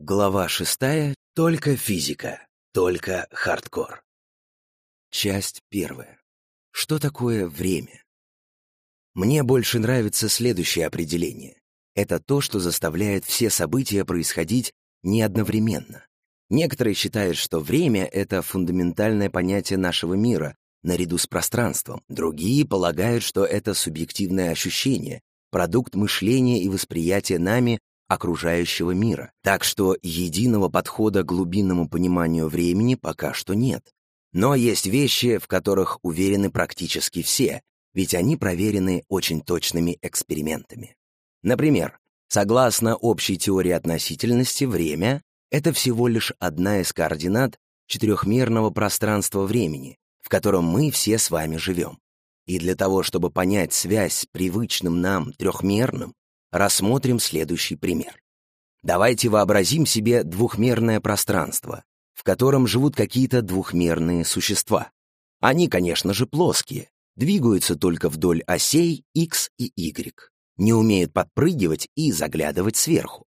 Глава шестая. Только физика. Только хардкор. Часть первая. Что такое время? Мне больше нравится следующее определение. Это то, что заставляет все события происходить не одновременно. Некоторые считают, что время — это фундаментальное понятие нашего мира, наряду с пространством. Другие полагают, что это субъективное ощущение, продукт мышления и восприятия нами окружающего мира, так что единого подхода к глубинному пониманию времени пока что нет. Но есть вещи, в которых уверены практически все, ведь они проверены очень точными экспериментами. Например, согласно общей теории относительности, время — это всего лишь одна из координат четырехмерного пространства времени, в котором мы все с вами живем. И для того, чтобы понять связь с привычным нам трехмерным, рассмотрим следующий пример. Давайте вообразим себе двухмерное пространство, в котором живут какие-то двухмерные существа. Они, конечно же, плоские, двигаются только вдоль осей x и y, не умеют подпрыгивать и заглядывать сверху.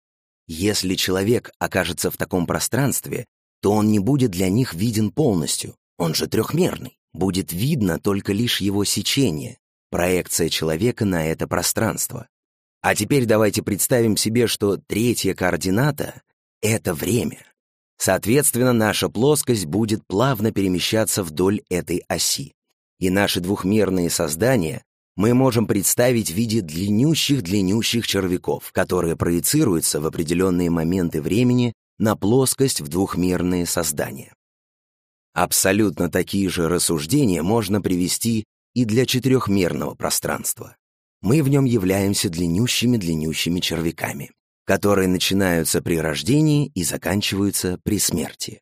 Если человек окажется в таком пространстве, то он не будет для них виден полностью, он же трехмерный. Будет видно только лишь его сечение, проекция человека на это пространство. А теперь давайте представим себе, что третья координата — это время. Соответственно, наша плоскость будет плавно перемещаться вдоль этой оси. И наши двухмерные создания мы можем представить в виде длиннющих-длиннющих червяков, которые проецируются в определенные моменты времени на плоскость в двухмерные создания. Абсолютно такие же рассуждения можно привести и для четырехмерного пространства мы в нем являемся длиннющими-длиннющими червяками, которые начинаются при рождении и заканчиваются при смерти.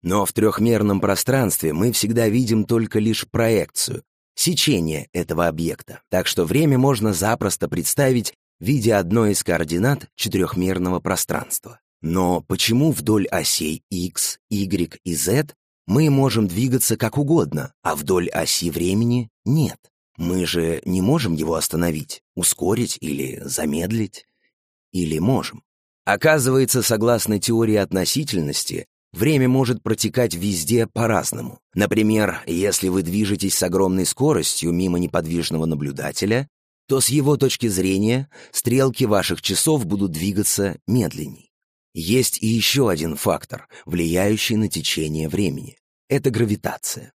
Но в трехмерном пространстве мы всегда видим только лишь проекцию, сечение этого объекта, так что время можно запросто представить в виде одной из координат четырехмерного пространства. Но почему вдоль осей x, y и z мы можем двигаться как угодно, а вдоль оси времени нет? Мы же не можем его остановить, ускорить или замедлить. Или можем. Оказывается, согласно теории относительности, время может протекать везде по-разному. Например, если вы движетесь с огромной скоростью мимо неподвижного наблюдателя, то с его точки зрения стрелки ваших часов будут двигаться медленней. Есть и еще один фактор, влияющий на течение времени. Это гравитация.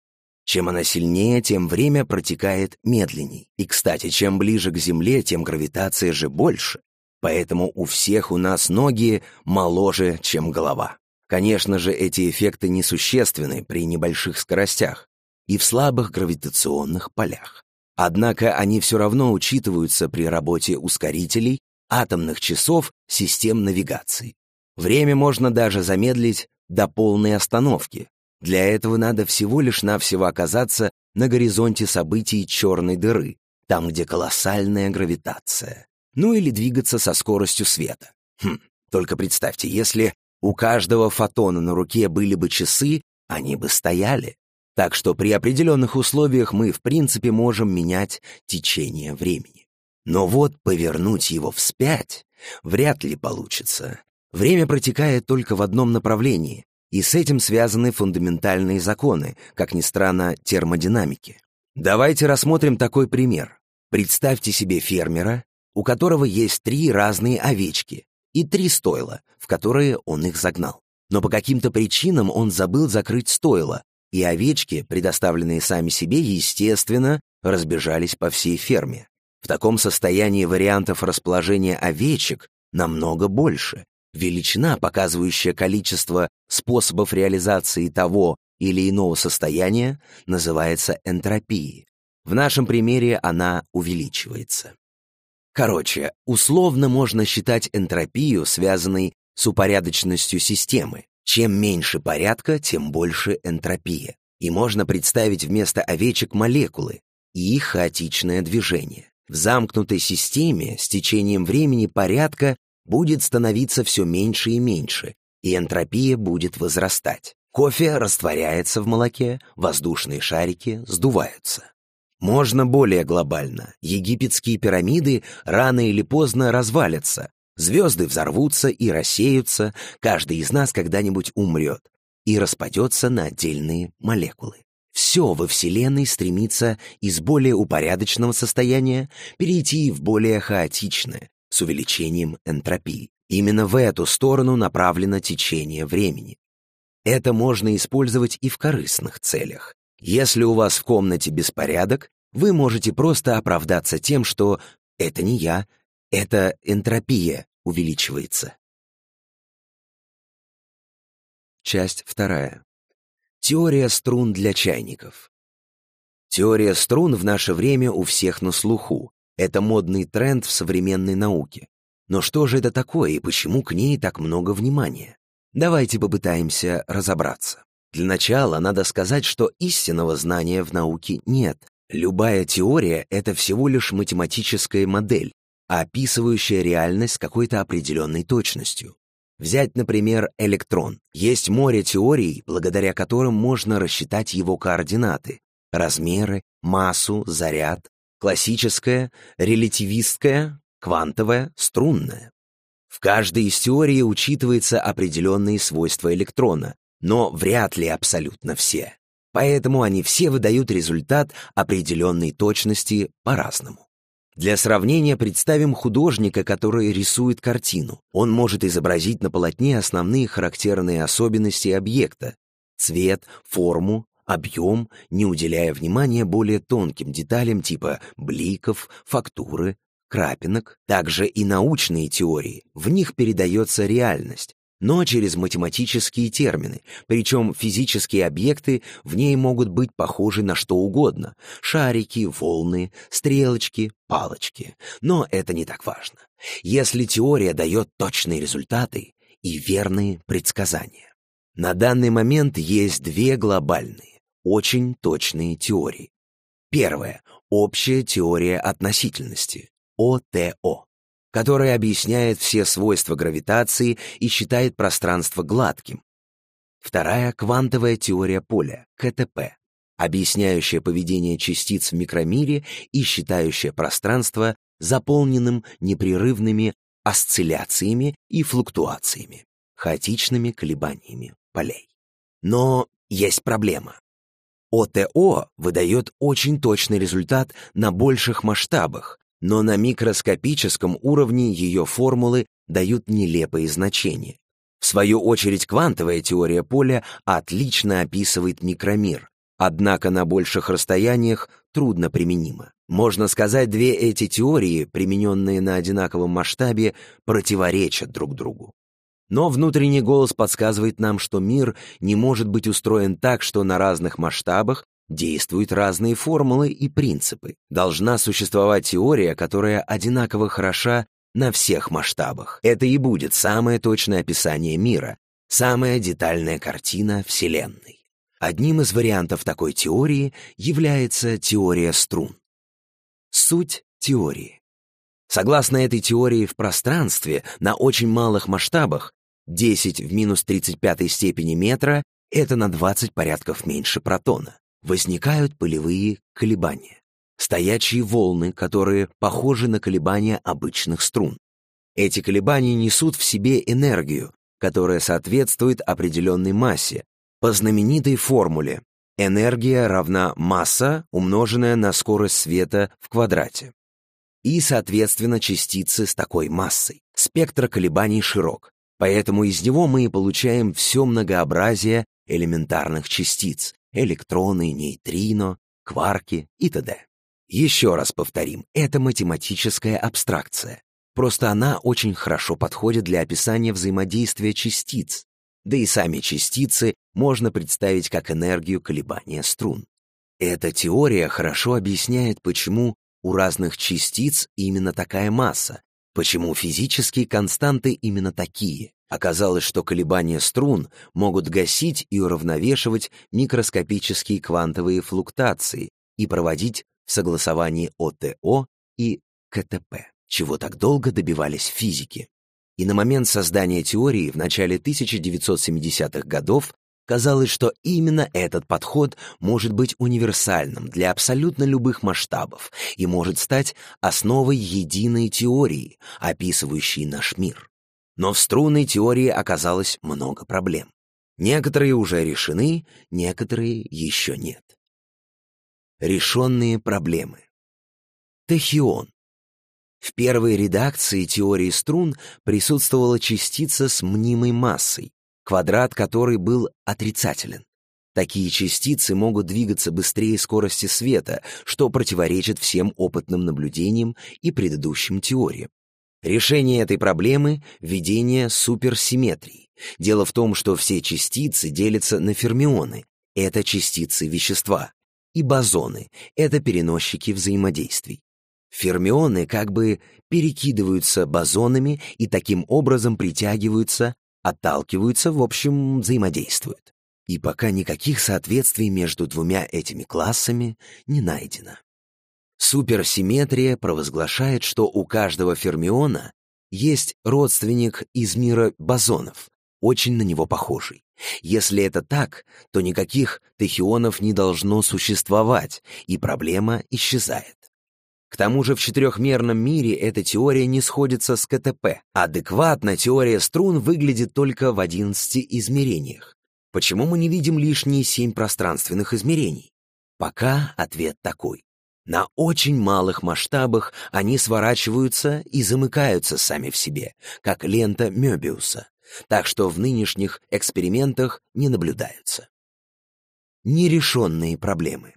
Чем она сильнее, тем время протекает медленней. И, кстати, чем ближе к Земле, тем гравитация же больше. Поэтому у всех у нас ноги моложе, чем голова. Конечно же, эти эффекты несущественны при небольших скоростях и в слабых гравитационных полях. Однако они все равно учитываются при работе ускорителей, атомных часов, систем навигации. Время можно даже замедлить до полной остановки, для этого надо всего лишь навсего оказаться на горизонте событий черной дыры, там, где колоссальная гравитация, ну или двигаться со скоростью света. Хм, только представьте, если у каждого фотона на руке были бы часы, они бы стояли. Так что при определенных условиях мы, в принципе, можем менять течение времени. Но вот повернуть его вспять вряд ли получится. Время протекает только в одном направлении, и с этим связаны фундаментальные законы, как ни странно, термодинамики. Давайте рассмотрим такой пример. Представьте себе фермера, у которого есть три разные овечки и три стойла, в которые он их загнал. Но по каким-то причинам он забыл закрыть стойло, и овечки, предоставленные сами себе, естественно, разбежались по всей ферме. В таком состоянии вариантов расположения овечек намного больше, Величина, показывающая количество способов реализации того или иного состояния, называется энтропией. В нашем примере она увеличивается. Короче, условно можно считать энтропию, связанной с упорядоченностью системы. Чем меньше порядка, тем больше энтропия. И можно представить вместо овечек молекулы и их хаотичное движение. В замкнутой системе с течением времени порядка будет становиться все меньше и меньше, и энтропия будет возрастать. Кофе растворяется в молоке, воздушные шарики сдуваются. Можно более глобально. Египетские пирамиды рано или поздно развалятся, звезды взорвутся и рассеются, каждый из нас когда-нибудь умрет и распадется на отдельные молекулы. Все во Вселенной стремится из более упорядоченного состояния перейти в более хаотичное, с увеличением энтропии. Именно в эту сторону направлено течение времени. Это можно использовать и в корыстных целях. Если у вас в комнате беспорядок, вы можете просто оправдаться тем, что «это не я, это энтропия увеличивается». Часть вторая. Теория струн для чайников. Теория струн в наше время у всех на слуху, это модный тренд в современной науке. Но что же это такое и почему к ней так много внимания? Давайте попытаемся разобраться. Для начала надо сказать, что истинного знания в науке нет. Любая теория — это всего лишь математическая модель, описывающая реальность с какой-то определенной точностью. Взять, например, электрон. Есть море теорий, благодаря которым можно рассчитать его координаты, размеры, массу, заряд, классическая, релятивистская, квантовая, струнная. В каждой из теорий учитываются определенные свойства электрона, но вряд ли абсолютно все. Поэтому они все выдают результат определенной точности по-разному. Для сравнения представим художника, который рисует картину. Он может изобразить на полотне основные характерные особенности объекта – цвет, форму, объем не уделяя внимания более тонким деталям типа бликов, фактуры, крапинок, также и научные теории. В них передается реальность, но через математические термины, причем физические объекты в ней могут быть похожи на что угодно — шарики, волны, стрелочки, палочки. Но это не так важно, если теория дает точные результаты и верные предсказания. На данный момент есть две глобальные очень точные теории. Первая — общая теория относительности, ОТО, которая объясняет все свойства гравитации и считает пространство гладким. Вторая — квантовая теория поля, КТП, объясняющая поведение частиц в микромире и считающая пространство заполненным непрерывными осцилляциями и флуктуациями, хаотичными колебаниями полей. Но есть проблема. ОТО выдает очень точный результат на больших масштабах, но на микроскопическом уровне ее формулы дают нелепые значения. В свою очередь квантовая теория поля отлично описывает микромир, однако на больших расстояниях трудно применима. Можно сказать, две эти теории, примененные на одинаковом масштабе, противоречат друг другу. Но внутренний голос подсказывает нам, что мир не может быть устроен так, что на разных масштабах действуют разные формулы и принципы. Должна существовать теория, которая одинаково хороша на всех масштабах. Это и будет самое точное описание мира, самая детальная картина Вселенной. Одним из вариантов такой теории является теория струн. Суть теории. Согласно этой теории, в пространстве на очень малых масштабах 10 в минус 35 степени метра — это на 20 порядков меньше протона. Возникают пылевые колебания. Стоячие волны, которые похожи на колебания обычных струн. Эти колебания несут в себе энергию, которая соответствует определенной массе, по знаменитой формуле энергия равна масса, умноженная на скорость света в квадрате. И, соответственно, частицы с такой массой. Спектр колебаний широк. Поэтому из него мы и получаем все многообразие элементарных частиц — электроны, нейтрино, кварки и т.д. Еще раз повторим, это математическая абстракция. Просто она очень хорошо подходит для описания взаимодействия частиц. Да и сами частицы можно представить как энергию колебания струн. Эта теория хорошо объясняет, почему у разных частиц именно такая масса, Почему физические константы именно такие? Оказалось, что колебания струн могут гасить и уравновешивать микроскопические квантовые флуктуации и проводить согласование ОТО и КТП, чего так долго добивались физики. И на момент создания теории в начале 1970-х годов Казалось, что именно этот подход может быть универсальным для абсолютно любых масштабов и может стать основой единой теории, описывающей наш мир. Но в струнной теории оказалось много проблем. Некоторые уже решены, некоторые еще нет. Решенные проблемы. Тахион. В первой редакции теории струн присутствовала частица с мнимой массой, квадрат, который был отрицателен. Такие частицы могут двигаться быстрее скорости света, что противоречит всем опытным наблюдениям и предыдущим теориям. Решение этой проблемы — введение суперсимметрии. Дело в том, что все частицы делятся на фермионы — это частицы вещества, и бозоны — это переносчики взаимодействий. Фермионы как бы перекидываются бозонами и таким образом притягиваются отталкиваются, в общем, взаимодействуют. И пока никаких соответствий между двумя этими классами не найдено. Суперсимметрия провозглашает, что у каждого фермиона есть родственник из мира бозонов, очень на него похожий. Если это так, то никаких тахионов не должно существовать, и проблема исчезает. К тому же в четырехмерном мире эта теория не сходится с КТП. Адекватно теория струн выглядит только в 11 измерениях. Почему мы не видим лишние семь пространственных измерений? Пока ответ такой. На очень малых масштабах они сворачиваются и замыкаются сами в себе, как лента Мёбиуса, так что в нынешних экспериментах не наблюдаются. Нерешенные проблемы.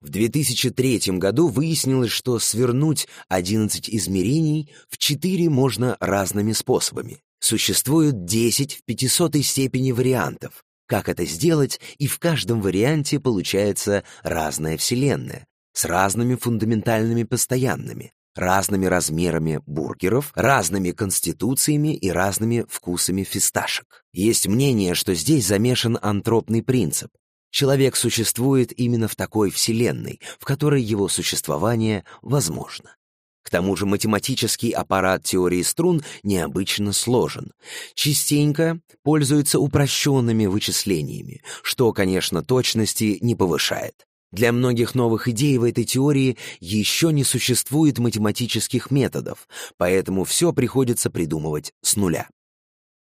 В 2003 году выяснилось, что свернуть 11 измерений в 4 можно разными способами. Существует 10 в 500 степени вариантов. Как это сделать, и в каждом варианте получается разная Вселенная с разными фундаментальными постоянными, разными размерами бургеров, разными конституциями и разными вкусами фисташек. Есть мнение, что здесь замешан антропный принцип, Человек существует именно в такой Вселенной, в которой его существование возможно. К тому же математический аппарат теории струн необычно сложен. Частенько пользуется упрощенными вычислениями, что, конечно, точности не повышает. Для многих новых идей в этой теории еще не существует математических методов, поэтому все приходится придумывать с нуля.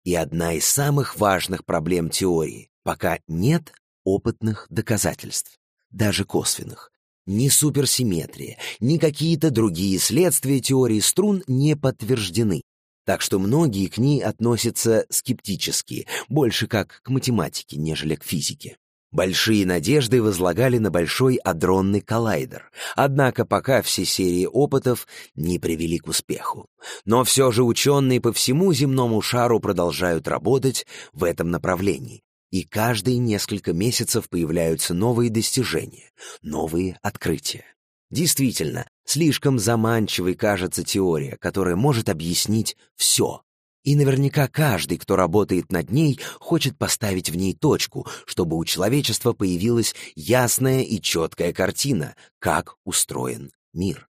И одна из самых важных проблем теории — пока нет опытных доказательств, даже косвенных. Ни суперсимметрия, ни какие-то другие следствия теории струн не подтверждены. Так что многие к ней относятся скептически, больше как к математике, нежели к физике. Большие надежды возлагали на большой адронный коллайдер, однако пока все серии опытов не привели к успеху. Но все же ученые по всему земному шару продолжают работать в этом направлении, и каждые несколько месяцев появляются новые достижения, новые открытия. Действительно, слишком заманчивой кажется теория, которая может объяснить все. И наверняка каждый, кто работает над ней, хочет поставить в ней точку, чтобы у человечества появилась ясная и четкая картина, как устроен мир.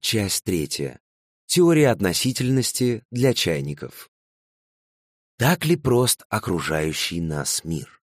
Часть третья. Теория относительности для чайников. Так ли прост окружающий нас мир?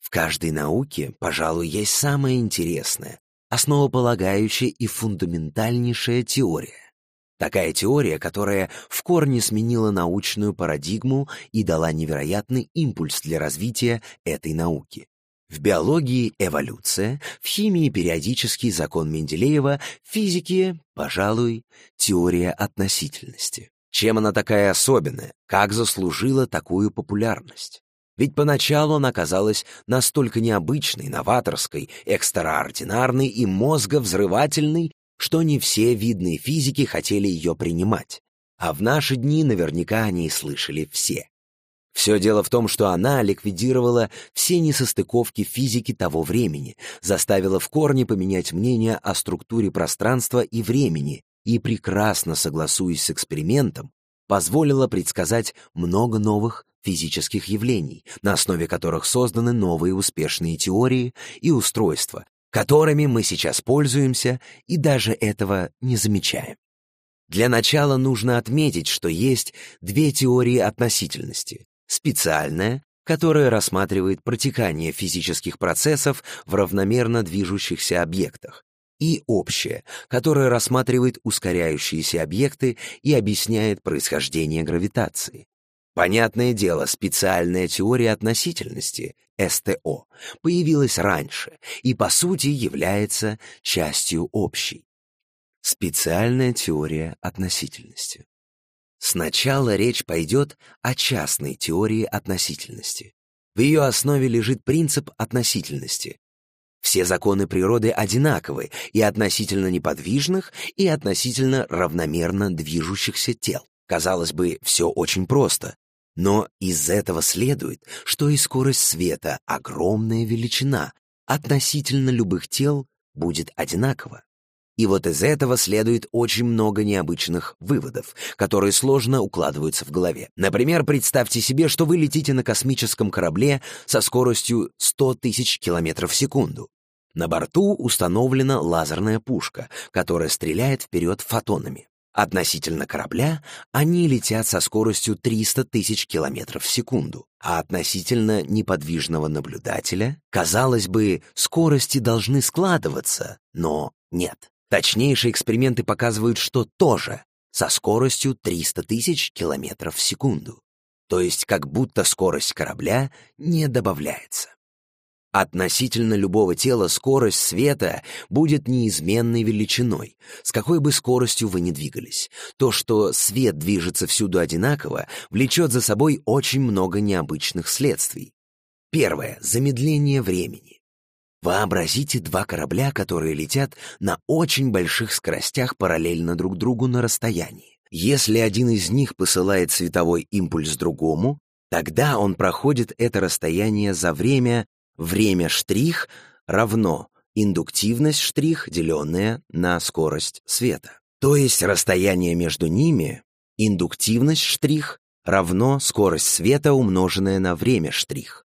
В каждой науке, пожалуй, есть самая интересная, основополагающая и фундаментальнейшая теория. Такая теория, которая в корне сменила научную парадигму и дала невероятный импульс для развития этой науки. В биологии – эволюция, в химии – периодический закон Менделеева, в физике, пожалуй, теория относительности. Чем она такая особенная? Как заслужила такую популярность? Ведь поначалу она казалась настолько необычной, новаторской, экстраординарной и мозговзрывательной, что не все видные физики хотели ее принимать. А в наши дни наверняка они и слышали все. Все дело в том, что она ликвидировала все несостыковки физики того времени, заставила в корне поменять мнение о структуре пространства и времени, и прекрасно согласуясь с экспериментом, позволила предсказать много новых физических явлений, на основе которых созданы новые успешные теории и устройства, которыми мы сейчас пользуемся и даже этого не замечаем. Для начала нужно отметить, что есть две теории относительности. Специальная, которая рассматривает протекание физических процессов в равномерно движущихся объектах, и общее, которое рассматривает ускоряющиеся объекты и объясняет происхождение гравитации. Понятное дело, специальная теория относительности, СТО, появилась раньше и, по сути, является частью общей. Специальная теория относительности. Сначала речь пойдет о частной теории относительности. В ее основе лежит принцип относительности, все законы природы одинаковы и относительно неподвижных, и относительно равномерно движущихся тел. Казалось бы, все очень просто. Но из этого следует, что и скорость света, огромная величина, относительно любых тел будет одинакова. И вот из этого следует очень много необычных выводов, которые сложно укладываются в голове. Например, представьте себе, что вы летите на космическом корабле со скоростью 100 тысяч километров в секунду. На борту установлена лазерная пушка, которая стреляет вперед фотонами. Относительно корабля они летят со скоростью 300 тысяч километров в секунду, а относительно неподвижного наблюдателя, казалось бы, скорости должны складываться, но нет. Точнейшие эксперименты показывают, что тоже, со скоростью 300 тысяч километров в секунду. То есть как будто скорость корабля не добавляется. Относительно любого тела скорость света будет неизменной величиной, с какой бы скоростью вы ни двигались. То, что свет движется всюду одинаково, влечет за собой очень много необычных следствий. Первое — замедление времени. Вообразите два корабля, которые летят на очень больших скоростях параллельно друг другу на расстоянии. Если один из них посылает световой импульс другому, тогда он проходит это расстояние за время, время штрих равно индуктивность штрих, деленная на скорость света. То есть расстояние между ними, индуктивность штрих, равно скорость света, умноженная на время штрих.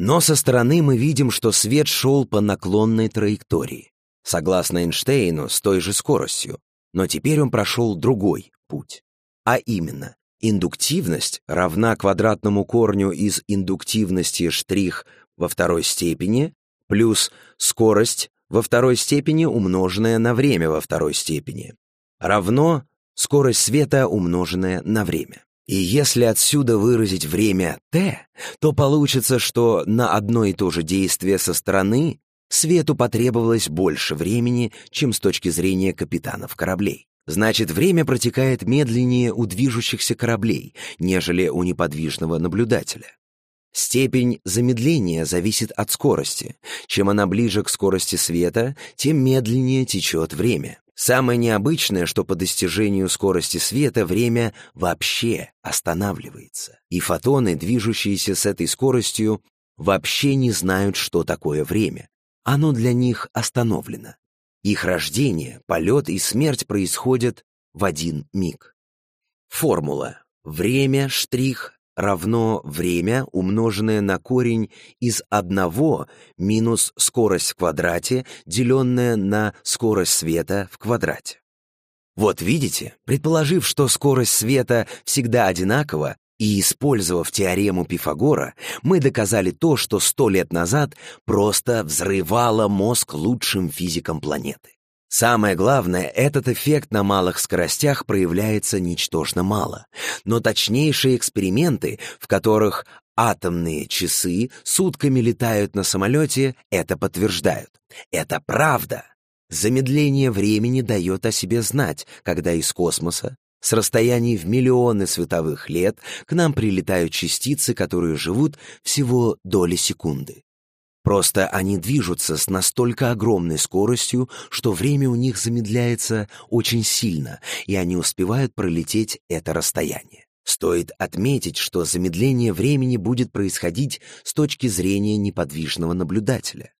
Но со стороны мы видим, что свет шел по наклонной траектории, согласно Эйнштейну, с той же скоростью, но теперь он прошел другой путь. А именно, индуктивность равна квадратному корню из индуктивности штрих во второй степени плюс скорость во второй степени, умноженная на время во второй степени, равно скорость света, умноженная на время. И если отсюда выразить время t, то получится, что на одно и то же действие со стороны свету потребовалось больше времени, чем с точки зрения капитанов кораблей. Значит, время протекает медленнее у движущихся кораблей, нежели у неподвижного наблюдателя. Степень замедления зависит от скорости. Чем она ближе к скорости света, тем медленнее течет время. Самое необычное, что по достижению скорости света время вообще останавливается, и фотоны, движущиеся с этой скоростью, вообще не знают, что такое время. Оно для них остановлено. Их рождение, полет и смерть происходят в один миг. Формула. Время, штрих, равно время, умноженное на корень из одного минус скорость в квадрате, деленное на скорость света в квадрате. Вот видите, предположив, что скорость света всегда одинакова, и использовав теорему Пифагора, мы доказали то, что сто лет назад просто взрывало мозг лучшим физикам планеты. Самое главное, этот эффект на малых скоростях проявляется ничтожно мало, но точнейшие эксперименты, в которых атомные часы сутками летают на самолете, это подтверждают. Это правда. Замедление времени дает о себе знать, когда из космоса, с расстояний в миллионы световых лет, к нам прилетают частицы, которые живут всего доли секунды. Просто они движутся с настолько огромной скоростью, что время у них замедляется очень сильно, и они успевают пролететь это расстояние. Стоит отметить, что замедление времени будет происходить с точки зрения неподвижного наблюдателя.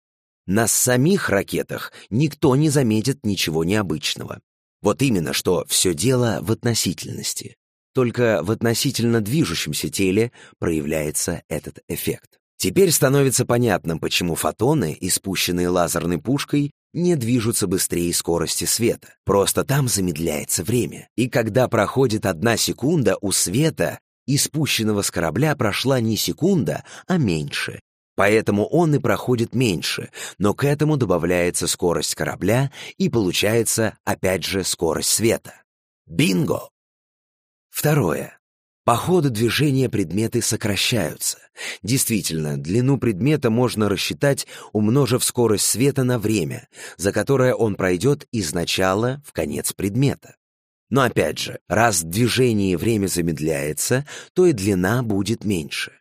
На самих ракетах никто не заметит ничего необычного. Вот именно, что все дело в относительности. Только в относительно движущемся теле проявляется этот эффект. Теперь становится понятным, почему фотоны, испущенные лазерной пушкой, не движутся быстрее скорости света. Просто там замедляется время. И когда проходит одна секунда, у света, испущенного с корабля, прошла не секунда, а меньше. Поэтому он и проходит меньше, но к этому добавляется скорость корабля и получается, опять же, скорость света. Бинго! Второе. По ходу движения предметы сокращаются. Действительно, длину предмета можно рассчитать, умножив скорость света на время, за которое он пройдет из начала в конец предмета. Но опять же, раз движение и время замедляется, то и длина будет меньше.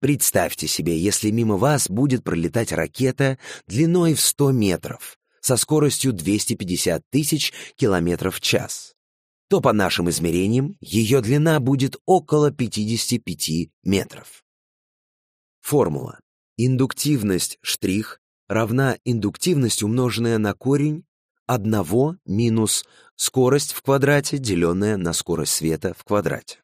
Представьте себе, если мимо вас будет пролетать ракета длиной в 100 метров со скоростью 250 тысяч километров в час то по нашим измерениям ее длина будет около 55 метров. Формула. Индуктивность штрих равна индуктивность, умноженная на корень 1 минус скорость в квадрате, деленная на скорость света в квадрате.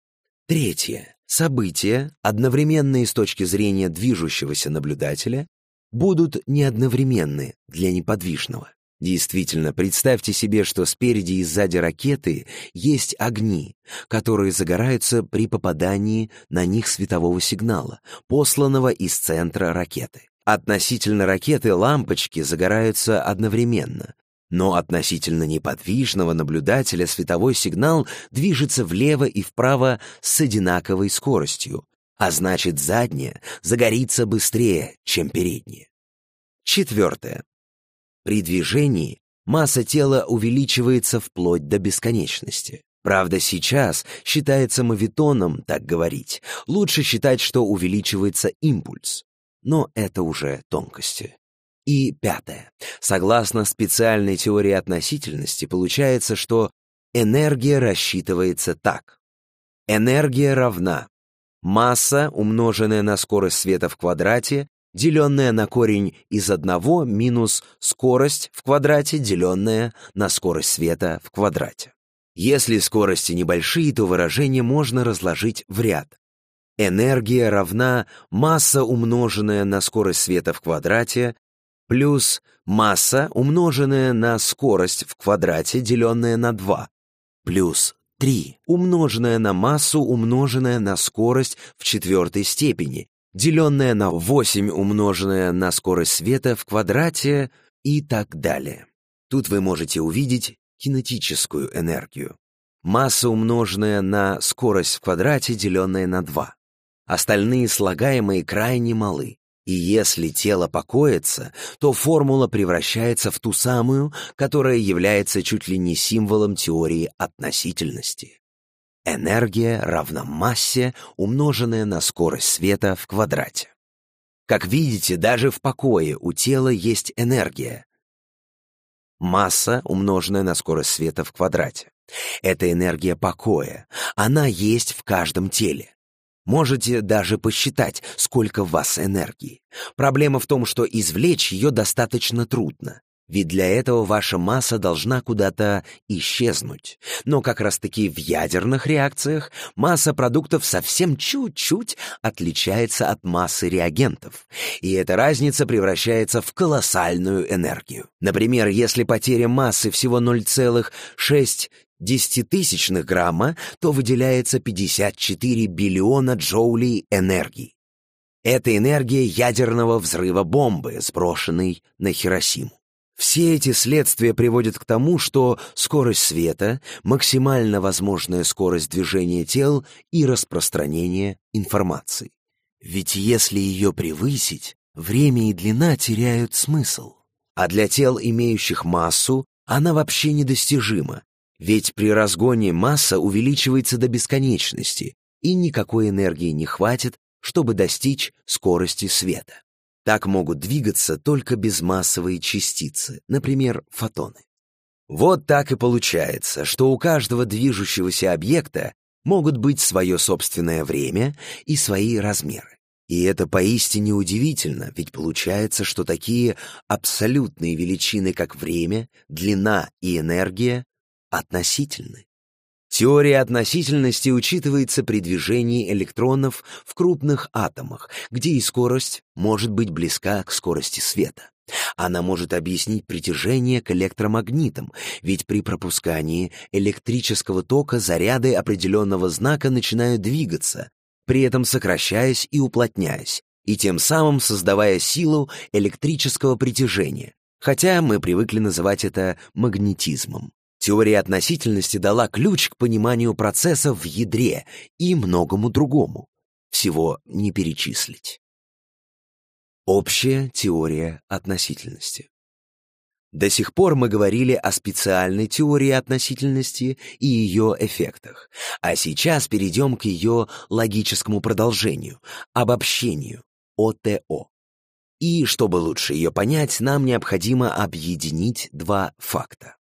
Третье. События, одновременные с точки зрения движущегося наблюдателя, будут неодновременны для неподвижного. Действительно, представьте себе, что спереди и сзади ракеты есть огни, которые загораются при попадании на них светового сигнала, посланного из центра ракеты. Относительно ракеты лампочки загораются одновременно, но относительно неподвижного наблюдателя световой сигнал движется влево и вправо с одинаковой скоростью, а значит задняя загорится быстрее, чем передняя. Четвертое. При движении масса тела увеличивается вплоть до бесконечности. Правда, сейчас считается мавитоном так говорить. Лучше считать, что увеличивается импульс. Но это уже тонкости. И пятое. Согласно специальной теории относительности, получается, что энергия рассчитывается так. Энергия равна масса, умноженная на скорость света в квадрате, деленное на корень из одного минус скорость в квадрате, деленное на скорость света в квадрате. Если скорости небольшие, то выражение можно разложить в ряд. Энергия равна масса, умноженная на скорость света в квадрате, плюс масса, умноженная на скорость в квадрате, деленная на 2, плюс 3, умноженная на массу, умноженная на скорость в четвертой степени, деленное на 8 умноженное на скорость света в квадрате и так далее. Тут вы можете увидеть кинетическую энергию. Масса, умноженная на скорость в квадрате, деленная на 2. Остальные слагаемые крайне малы. И если тело покоится, то формула превращается в ту самую, которая является чуть ли не символом теории относительности энергия равна массе, умноженная на скорость света в квадрате. Как видите, даже в покое у тела есть энергия. Масса, умноженная на скорость света в квадрате. Это энергия покоя. Она есть в каждом теле. Можете даже посчитать, сколько в вас энергии. Проблема в том, что извлечь ее достаточно трудно. Ведь для этого ваша масса должна куда-то исчезнуть. Но как раз-таки в ядерных реакциях масса продуктов совсем чуть-чуть отличается от массы реагентов. И эта разница превращается в колоссальную энергию. Например, если потеря массы всего 0,6 грамма, то выделяется 54 биллиона джоулей энергии. Это энергия ядерного взрыва бомбы, сброшенной на Хиросиму. Все эти следствия приводят к тому, что скорость света, максимально возможная скорость движения тел и распространения информации. Ведь если ее превысить, время и длина теряют смысл. А для тел, имеющих массу, она вообще недостижима, ведь при разгоне масса увеличивается до бесконечности, и никакой энергии не хватит, чтобы достичь скорости света. Так могут двигаться только безмассовые частицы, например, фотоны. Вот так и получается, что у каждого движущегося объекта могут быть свое собственное время и свои размеры. И это поистине удивительно, ведь получается, что такие абсолютные величины, как время, длина и энергия, относительны. Теория относительности учитывается при движении электронов в крупных атомах, где и скорость может быть близка к скорости света. Она может объяснить притяжение к электромагнитам, ведь при пропускании электрического тока заряды определенного знака начинают двигаться, при этом сокращаясь и уплотняясь, и тем самым создавая силу электрического притяжения, хотя мы привыкли называть это магнетизмом. Теория относительности дала ключ к пониманию процесса в ядре и многому другому. Всего не перечислить. Общая теория относительности. До сих пор мы говорили о специальной теории относительности и ее эффектах, а сейчас перейдем к ее логическому продолжению, обобщению, ОТО. И, чтобы лучше ее понять, нам необходимо объединить два факта.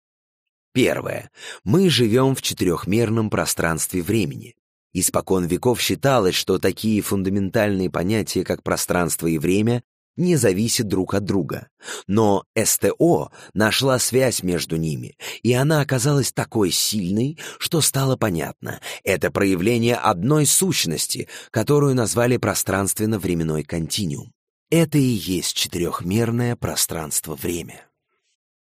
Первое. Мы живем в четырехмерном пространстве времени. Испокон веков считалось, что такие фундаментальные понятия, как пространство и время, не зависят друг от друга. Но СТО нашла связь между ними, и она оказалась такой сильной, что стало понятно. Это проявление одной сущности, которую назвали пространственно-временной континуум. Это и есть четырехмерное пространство-время.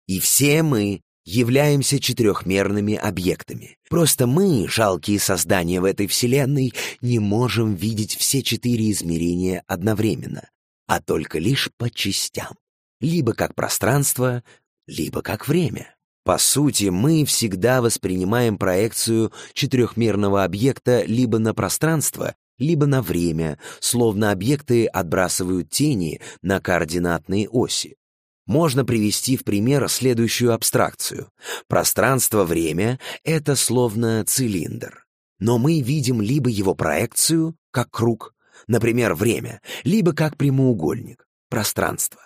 И все мы являемся четырехмерными объектами. Просто мы, жалкие создания в этой Вселенной, не можем видеть все четыре измерения одновременно, а только лишь по частям, либо как пространство, либо как время. По сути, мы всегда воспринимаем проекцию четырехмерного объекта либо на пространство, либо на время, словно объекты отбрасывают тени на координатные оси можно привести в пример следующую абстракцию. Пространство-время — это словно цилиндр. Но мы видим либо его проекцию, как круг, например, время, либо как прямоугольник, пространство.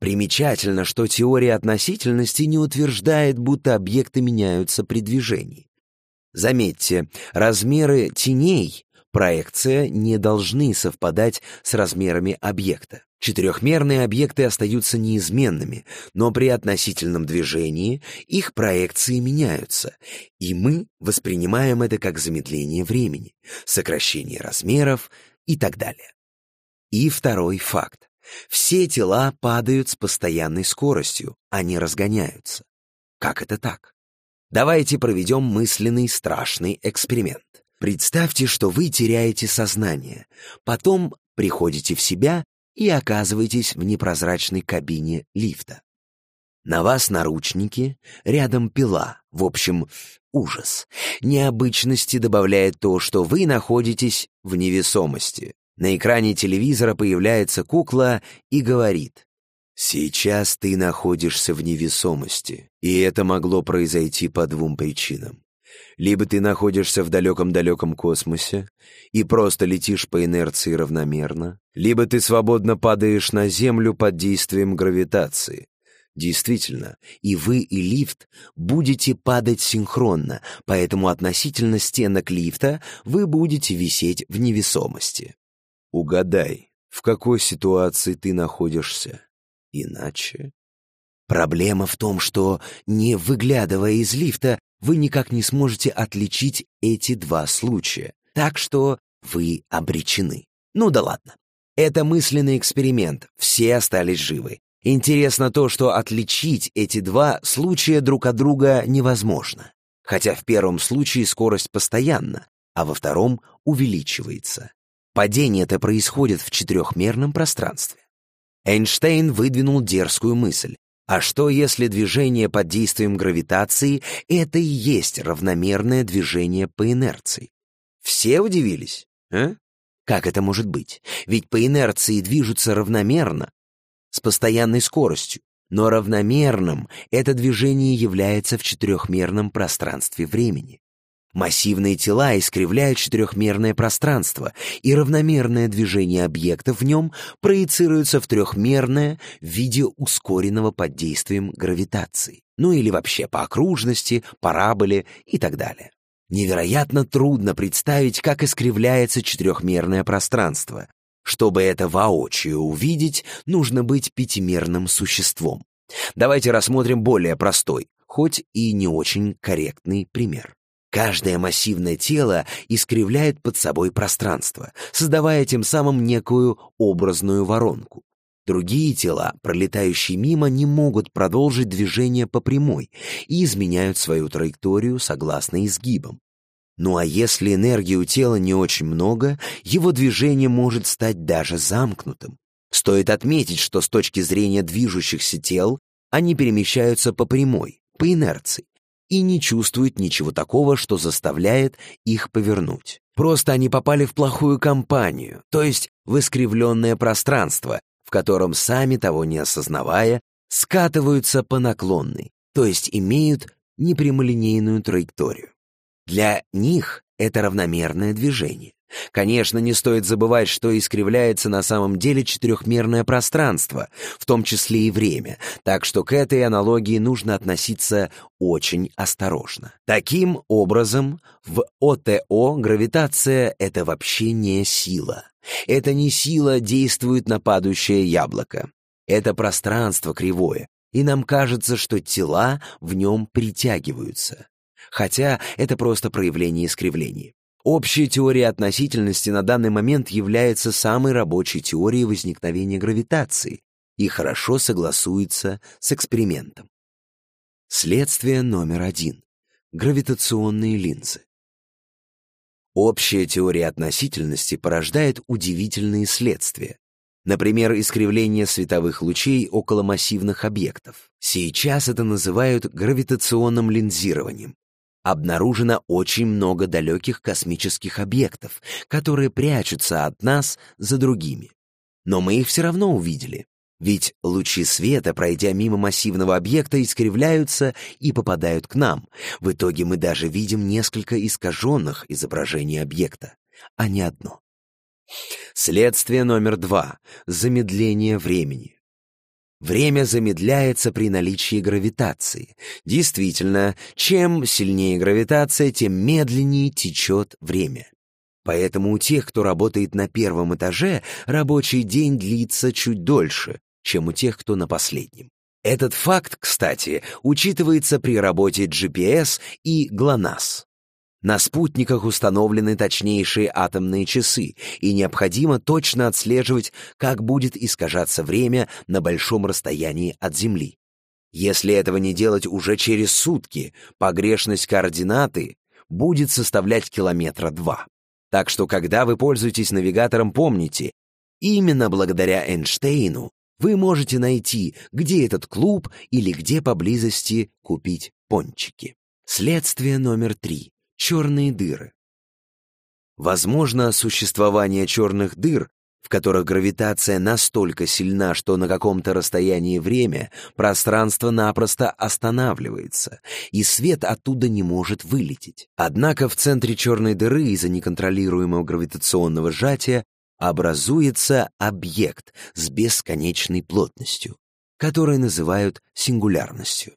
Примечательно, что теория относительности не утверждает, будто объекты меняются при движении. Заметьте, размеры теней проекция не должны совпадать с размерами объекта. Четырехмерные объекты остаются неизменными, но при относительном движении их проекции меняются, и мы воспринимаем это как замедление времени, сокращение размеров и так далее. И второй факт. Все тела падают с постоянной скоростью, они разгоняются. Как это так? Давайте проведем мысленный страшный эксперимент. Представьте, что вы теряете сознание, потом приходите в себя и оказываетесь в непрозрачной кабине лифта. На вас наручники, рядом пила, в общем, ужас. Необычности добавляет то, что вы находитесь в невесомости. На экране телевизора появляется кукла и говорит «Сейчас ты находишься в невесомости». И это могло произойти по двум причинам. Либо ты находишься в далеком-далеком космосе и просто летишь по инерции равномерно, либо ты свободно падаешь на Землю под действием гравитации. Действительно, и вы, и лифт будете падать синхронно, поэтому относительно стенок лифта вы будете висеть в невесомости. Угадай, в какой ситуации ты находишься. Иначе... Проблема в том, что, не выглядывая из лифта, вы никак не сможете отличить эти два случая, так что вы обречены. Ну да ладно. Это мысленный эксперимент, все остались живы. Интересно то, что отличить эти два случая друг от друга невозможно. Хотя в первом случае скорость постоянна, а во втором увеличивается. Падение это происходит в четырехмерном пространстве. Эйнштейн выдвинул дерзкую мысль а что, если движение под действием гравитации — это и есть равномерное движение по инерции? Все удивились, а? Как это может быть? Ведь по инерции движутся равномерно, с постоянной скоростью. Но равномерным это движение является в четырехмерном пространстве времени. Массивные тела искривляют четырехмерное пространство, и равномерное движение объекта в нем проецируется в трехмерное в виде ускоренного под действием гравитации, ну или вообще по окружности, параболе и так далее. Невероятно трудно представить, как искривляется четырехмерное пространство. Чтобы это воочию увидеть, нужно быть пятимерным существом. Давайте рассмотрим более простой, хоть и не очень корректный пример. Каждое массивное тело искривляет под собой пространство, создавая тем самым некую образную воронку. Другие тела, пролетающие мимо, не могут продолжить движение по прямой и изменяют свою траекторию согласно изгибам. Ну а если энергии у тела не очень много, его движение может стать даже замкнутым. Стоит отметить, что с точки зрения движущихся тел они перемещаются по прямой, по инерции и не чувствуют ничего такого, что заставляет их повернуть. Просто они попали в плохую компанию, то есть в искривленное пространство, в котором сами того не осознавая, скатываются по наклонной, то есть имеют непрямолинейную траекторию. Для них это равномерное движение. Конечно, не стоит забывать, что искривляется на самом деле четырехмерное пространство, в том числе и время, так что к этой аналогии нужно относиться очень осторожно. Таким образом, в ОТО гравитация — это вообще не сила. Это не сила действует на падающее яблоко. Это пространство кривое, и нам кажется, что тела в нем притягиваются. Хотя это просто проявление искривления. Общая теория относительности на данный момент является самой рабочей теорией возникновения гравитации и хорошо согласуется с экспериментом. Следствие номер один. Гравитационные линзы. Общая теория относительности порождает удивительные следствия. Например, искривление световых лучей около массивных объектов. Сейчас это называют гравитационным линзированием обнаружено очень много далеких космических объектов, которые прячутся от нас за другими. Но мы их все равно увидели, ведь лучи света, пройдя мимо массивного объекта, искривляются и попадают к нам. В итоге мы даже видим несколько искаженных изображений объекта, а не одно. Следствие номер два — замедление времени. Время замедляется при наличии гравитации. Действительно, чем сильнее гравитация, тем медленнее течет время. Поэтому у тех, кто работает на первом этаже, рабочий день длится чуть дольше, чем у тех, кто на последнем. Этот факт, кстати, учитывается при работе GPS и ГЛОНАСС. На спутниках установлены точнейшие атомные часы, и необходимо точно отслеживать, как будет искажаться время на большом расстоянии от Земли. Если этого не делать уже через сутки, погрешность координаты будет составлять километра два. Так что, когда вы пользуетесь навигатором, помните, именно благодаря Эйнштейну вы можете найти, где этот клуб или где поблизости купить пончики. Следствие номер три черные дыры. Возможно, существование черных дыр, в которых гравитация настолько сильна, что на каком-то расстоянии время пространство напросто останавливается, и свет оттуда не может вылететь. Однако в центре черной дыры из-за неконтролируемого гравитационного сжатия образуется объект с бесконечной плотностью, который называют сингулярностью.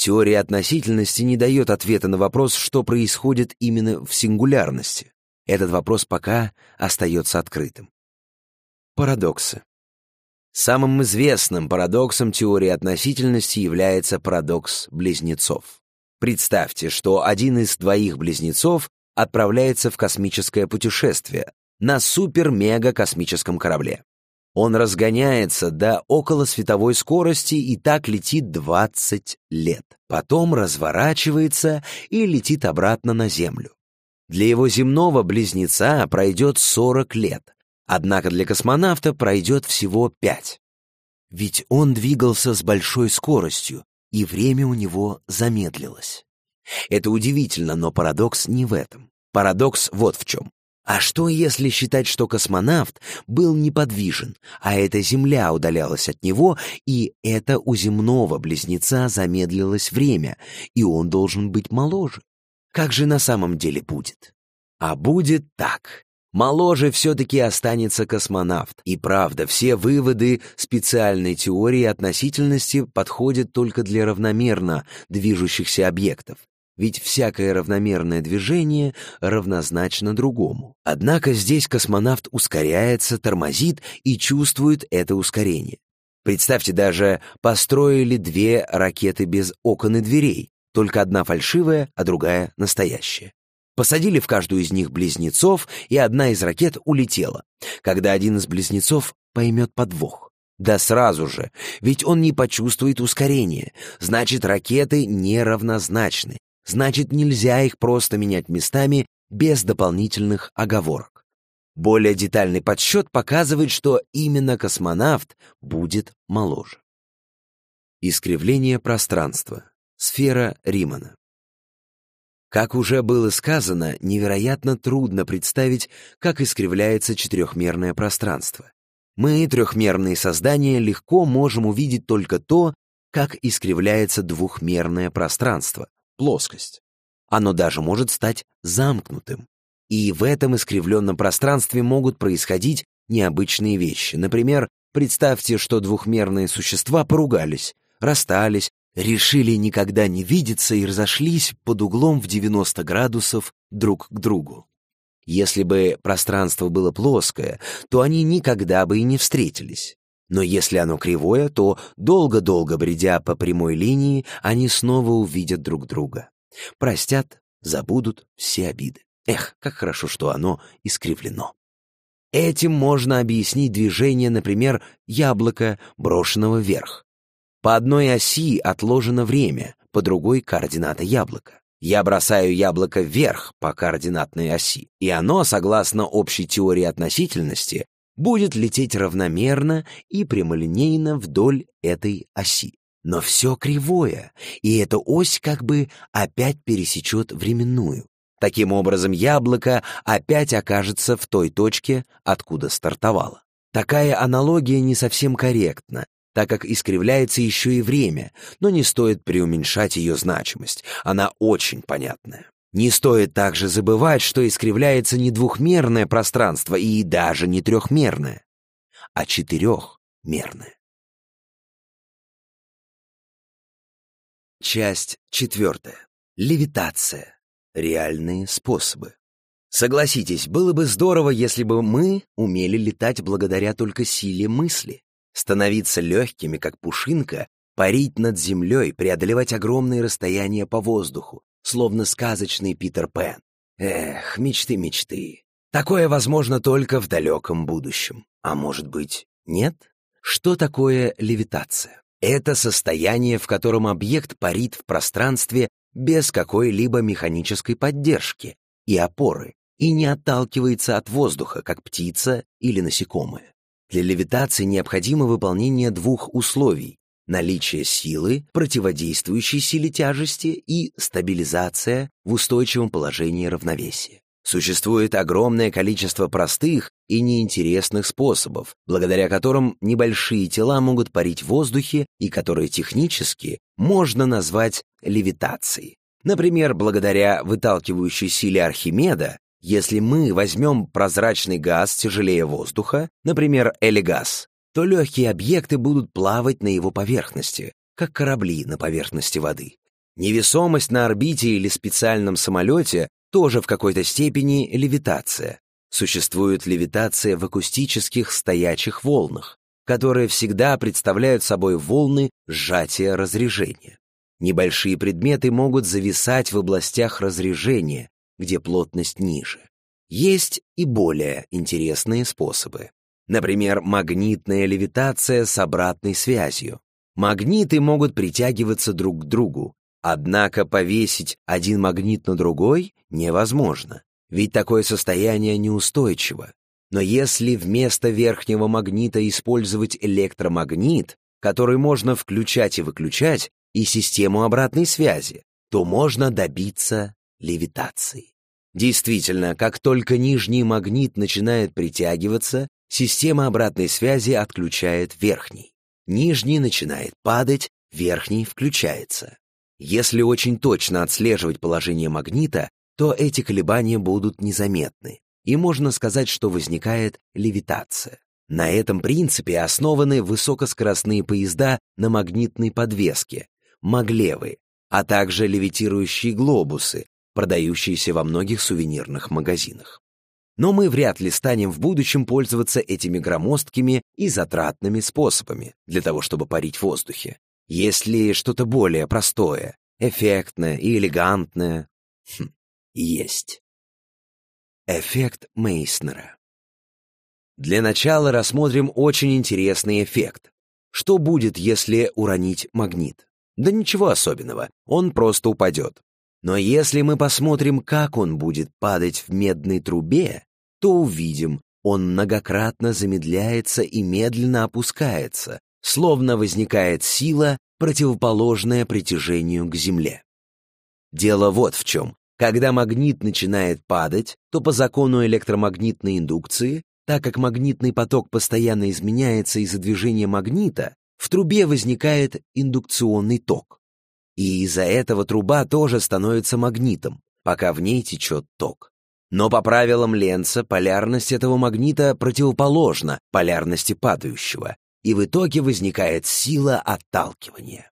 Теория относительности не дает ответа на вопрос, что происходит именно в сингулярности. Этот вопрос пока остается открытым. Парадоксы. Самым известным парадоксом теории относительности является парадокс близнецов. Представьте, что один из двоих близнецов отправляется в космическое путешествие на супер-мега-космическом корабле. Он разгоняется до около световой скорости и так летит 20 лет. Потом разворачивается и летит обратно на Землю. Для его земного близнеца пройдет 40 лет, однако для космонавта пройдет всего 5. Ведь он двигался с большой скоростью, и время у него замедлилось. Это удивительно, но парадокс не в этом. Парадокс вот в чем. А что, если считать, что космонавт был неподвижен, а эта Земля удалялась от него, и это у земного близнеца замедлилось время, и он должен быть моложе? Как же на самом деле будет? А будет так. Моложе все-таки останется космонавт. И правда, все выводы специальной теории относительности подходят только для равномерно движущихся объектов ведь всякое равномерное движение равнозначно другому. Однако здесь космонавт ускоряется, тормозит и чувствует это ускорение. Представьте, даже построили две ракеты без окон и дверей, только одна фальшивая, а другая настоящая. Посадили в каждую из них близнецов, и одна из ракет улетела, когда один из близнецов поймет подвох. Да сразу же, ведь он не почувствует ускорения, значит, ракеты неравнозначны, значит нельзя их просто менять местами без дополнительных оговорок. Более детальный подсчет показывает, что именно космонавт будет моложе. Искривление пространства. Сфера Римана. Как уже было сказано, невероятно трудно представить, как искривляется четырехмерное пространство. Мы, трехмерные создания, легко можем увидеть только то, как искривляется двухмерное пространство, плоскость. Оно даже может стать замкнутым. И в этом искривленном пространстве могут происходить необычные вещи. Например, представьте, что двухмерные существа поругались, расстались, решили никогда не видеться и разошлись под углом в 90 градусов друг к другу. Если бы пространство было плоское, то они никогда бы и не встретились. Но если оно кривое, то долго-долго бредя по прямой линии, они снова увидят друг друга. Простят, забудут все обиды. Эх, как хорошо, что оно искривлено. Этим можно объяснить движение, например, яблока, брошенного вверх. По одной оси отложено время, по другой — координата яблока. Я бросаю яблоко вверх по координатной оси, и оно, согласно общей теории относительности, будет лететь равномерно и прямолинейно вдоль этой оси. Но все кривое, и эта ось как бы опять пересечет временную. Таким образом, яблоко опять окажется в той точке, откуда стартовало. Такая аналогия не совсем корректна, так как искривляется еще и время, но не стоит преуменьшать ее значимость, она очень понятная. Не стоит также забывать, что искривляется не двухмерное пространство и даже не трехмерное, а четырехмерное. Часть четвертая. Левитация. Реальные способы. Согласитесь, было бы здорово, если бы мы умели летать благодаря только силе мысли, становиться легкими, как пушинка, парить над землей, преодолевать огромные расстояния по воздуху, словно сказочный Питер Пен. Эх, мечты, мечты. Такое возможно только в далеком будущем. А может быть, нет? Что такое левитация? Это состояние, в котором объект парит в пространстве без какой-либо механической поддержки и опоры и не отталкивается от воздуха, как птица или насекомое. Для левитации необходимо выполнение двух условий наличие силы, противодействующей силе тяжести и стабилизация в устойчивом положении равновесия. Существует огромное количество простых и неинтересных способов, благодаря которым небольшие тела могут парить в воздухе и которые технически можно назвать левитацией. Например, благодаря выталкивающей силе Архимеда, если мы возьмем прозрачный газ тяжелее воздуха, например, элегаз, то легкие объекты будут плавать на его поверхности, как корабли на поверхности воды. Невесомость на орбите или специальном самолете тоже в какой-то степени левитация. Существует левитация в акустических стоячих волнах, которые всегда представляют собой волны сжатия разрежения. Небольшие предметы могут зависать в областях разрежения, где плотность ниже. Есть и более интересные способы. Например, магнитная левитация с обратной связью. Магниты могут притягиваться друг к другу, однако повесить один магнит на другой невозможно, ведь такое состояние неустойчиво. Но если вместо верхнего магнита использовать электромагнит, который можно включать и выключать, и систему обратной связи, то можно добиться левитации. Действительно, как только нижний магнит начинает притягиваться, Система обратной связи отключает верхний. Нижний начинает падать, верхний включается. Если очень точно отслеживать положение магнита, то эти колебания будут незаметны, и можно сказать, что возникает левитация. На этом принципе основаны высокоскоростные поезда на магнитной подвеске, маглевы, а также левитирующие глобусы, продающиеся во многих сувенирных магазинах но мы вряд ли станем в будущем пользоваться этими громоздкими и затратными способами для того, чтобы парить в воздухе. Есть ли что-то более простое, эффектное и элегантное? Хм, есть. Эффект Мейснера. Для начала рассмотрим очень интересный эффект. Что будет, если уронить магнит? Да ничего особенного, он просто упадет. Но если мы посмотрим, как он будет падать в медной трубе, то увидим, он многократно замедляется и медленно опускается, словно возникает сила, противоположная притяжению к Земле. Дело вот в чем. Когда магнит начинает падать, то по закону электромагнитной индукции, так как магнитный поток постоянно изменяется из-за движения магнита, в трубе возникает индукционный ток. И из-за этого труба тоже становится магнитом, пока в ней течет ток. Но по правилам Ленца полярность этого магнита противоположна полярности падающего, и в итоге возникает сила отталкивания.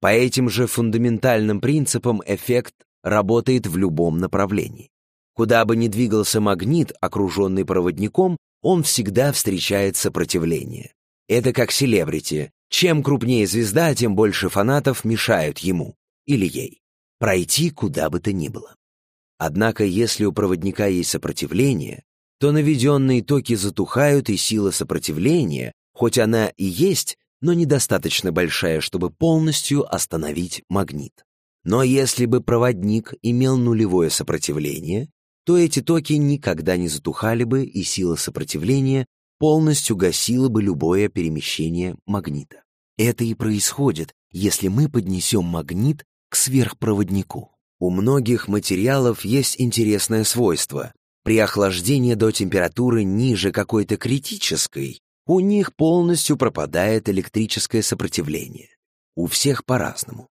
По этим же фундаментальным принципам эффект работает в любом направлении. Куда бы ни двигался магнит, окруженный проводником, он всегда встречает сопротивление. Это как селебрити. Чем крупнее звезда, тем больше фанатов мешают ему или ей пройти куда бы то ни было. Однако, если у проводника есть сопротивление, то наведенные токи затухают, и сила сопротивления, хоть она и есть, но недостаточно большая, чтобы полностью остановить магнит. Но если бы проводник имел нулевое сопротивление, то эти токи никогда не затухали бы, и сила сопротивления полностью гасила бы любое перемещение магнита. Это и происходит, если мы поднесем магнит к сверхпроводнику. У многих материалов есть интересное свойство. При охлаждении до температуры ниже какой-то критической у них полностью пропадает электрическое сопротивление. У всех по-разному.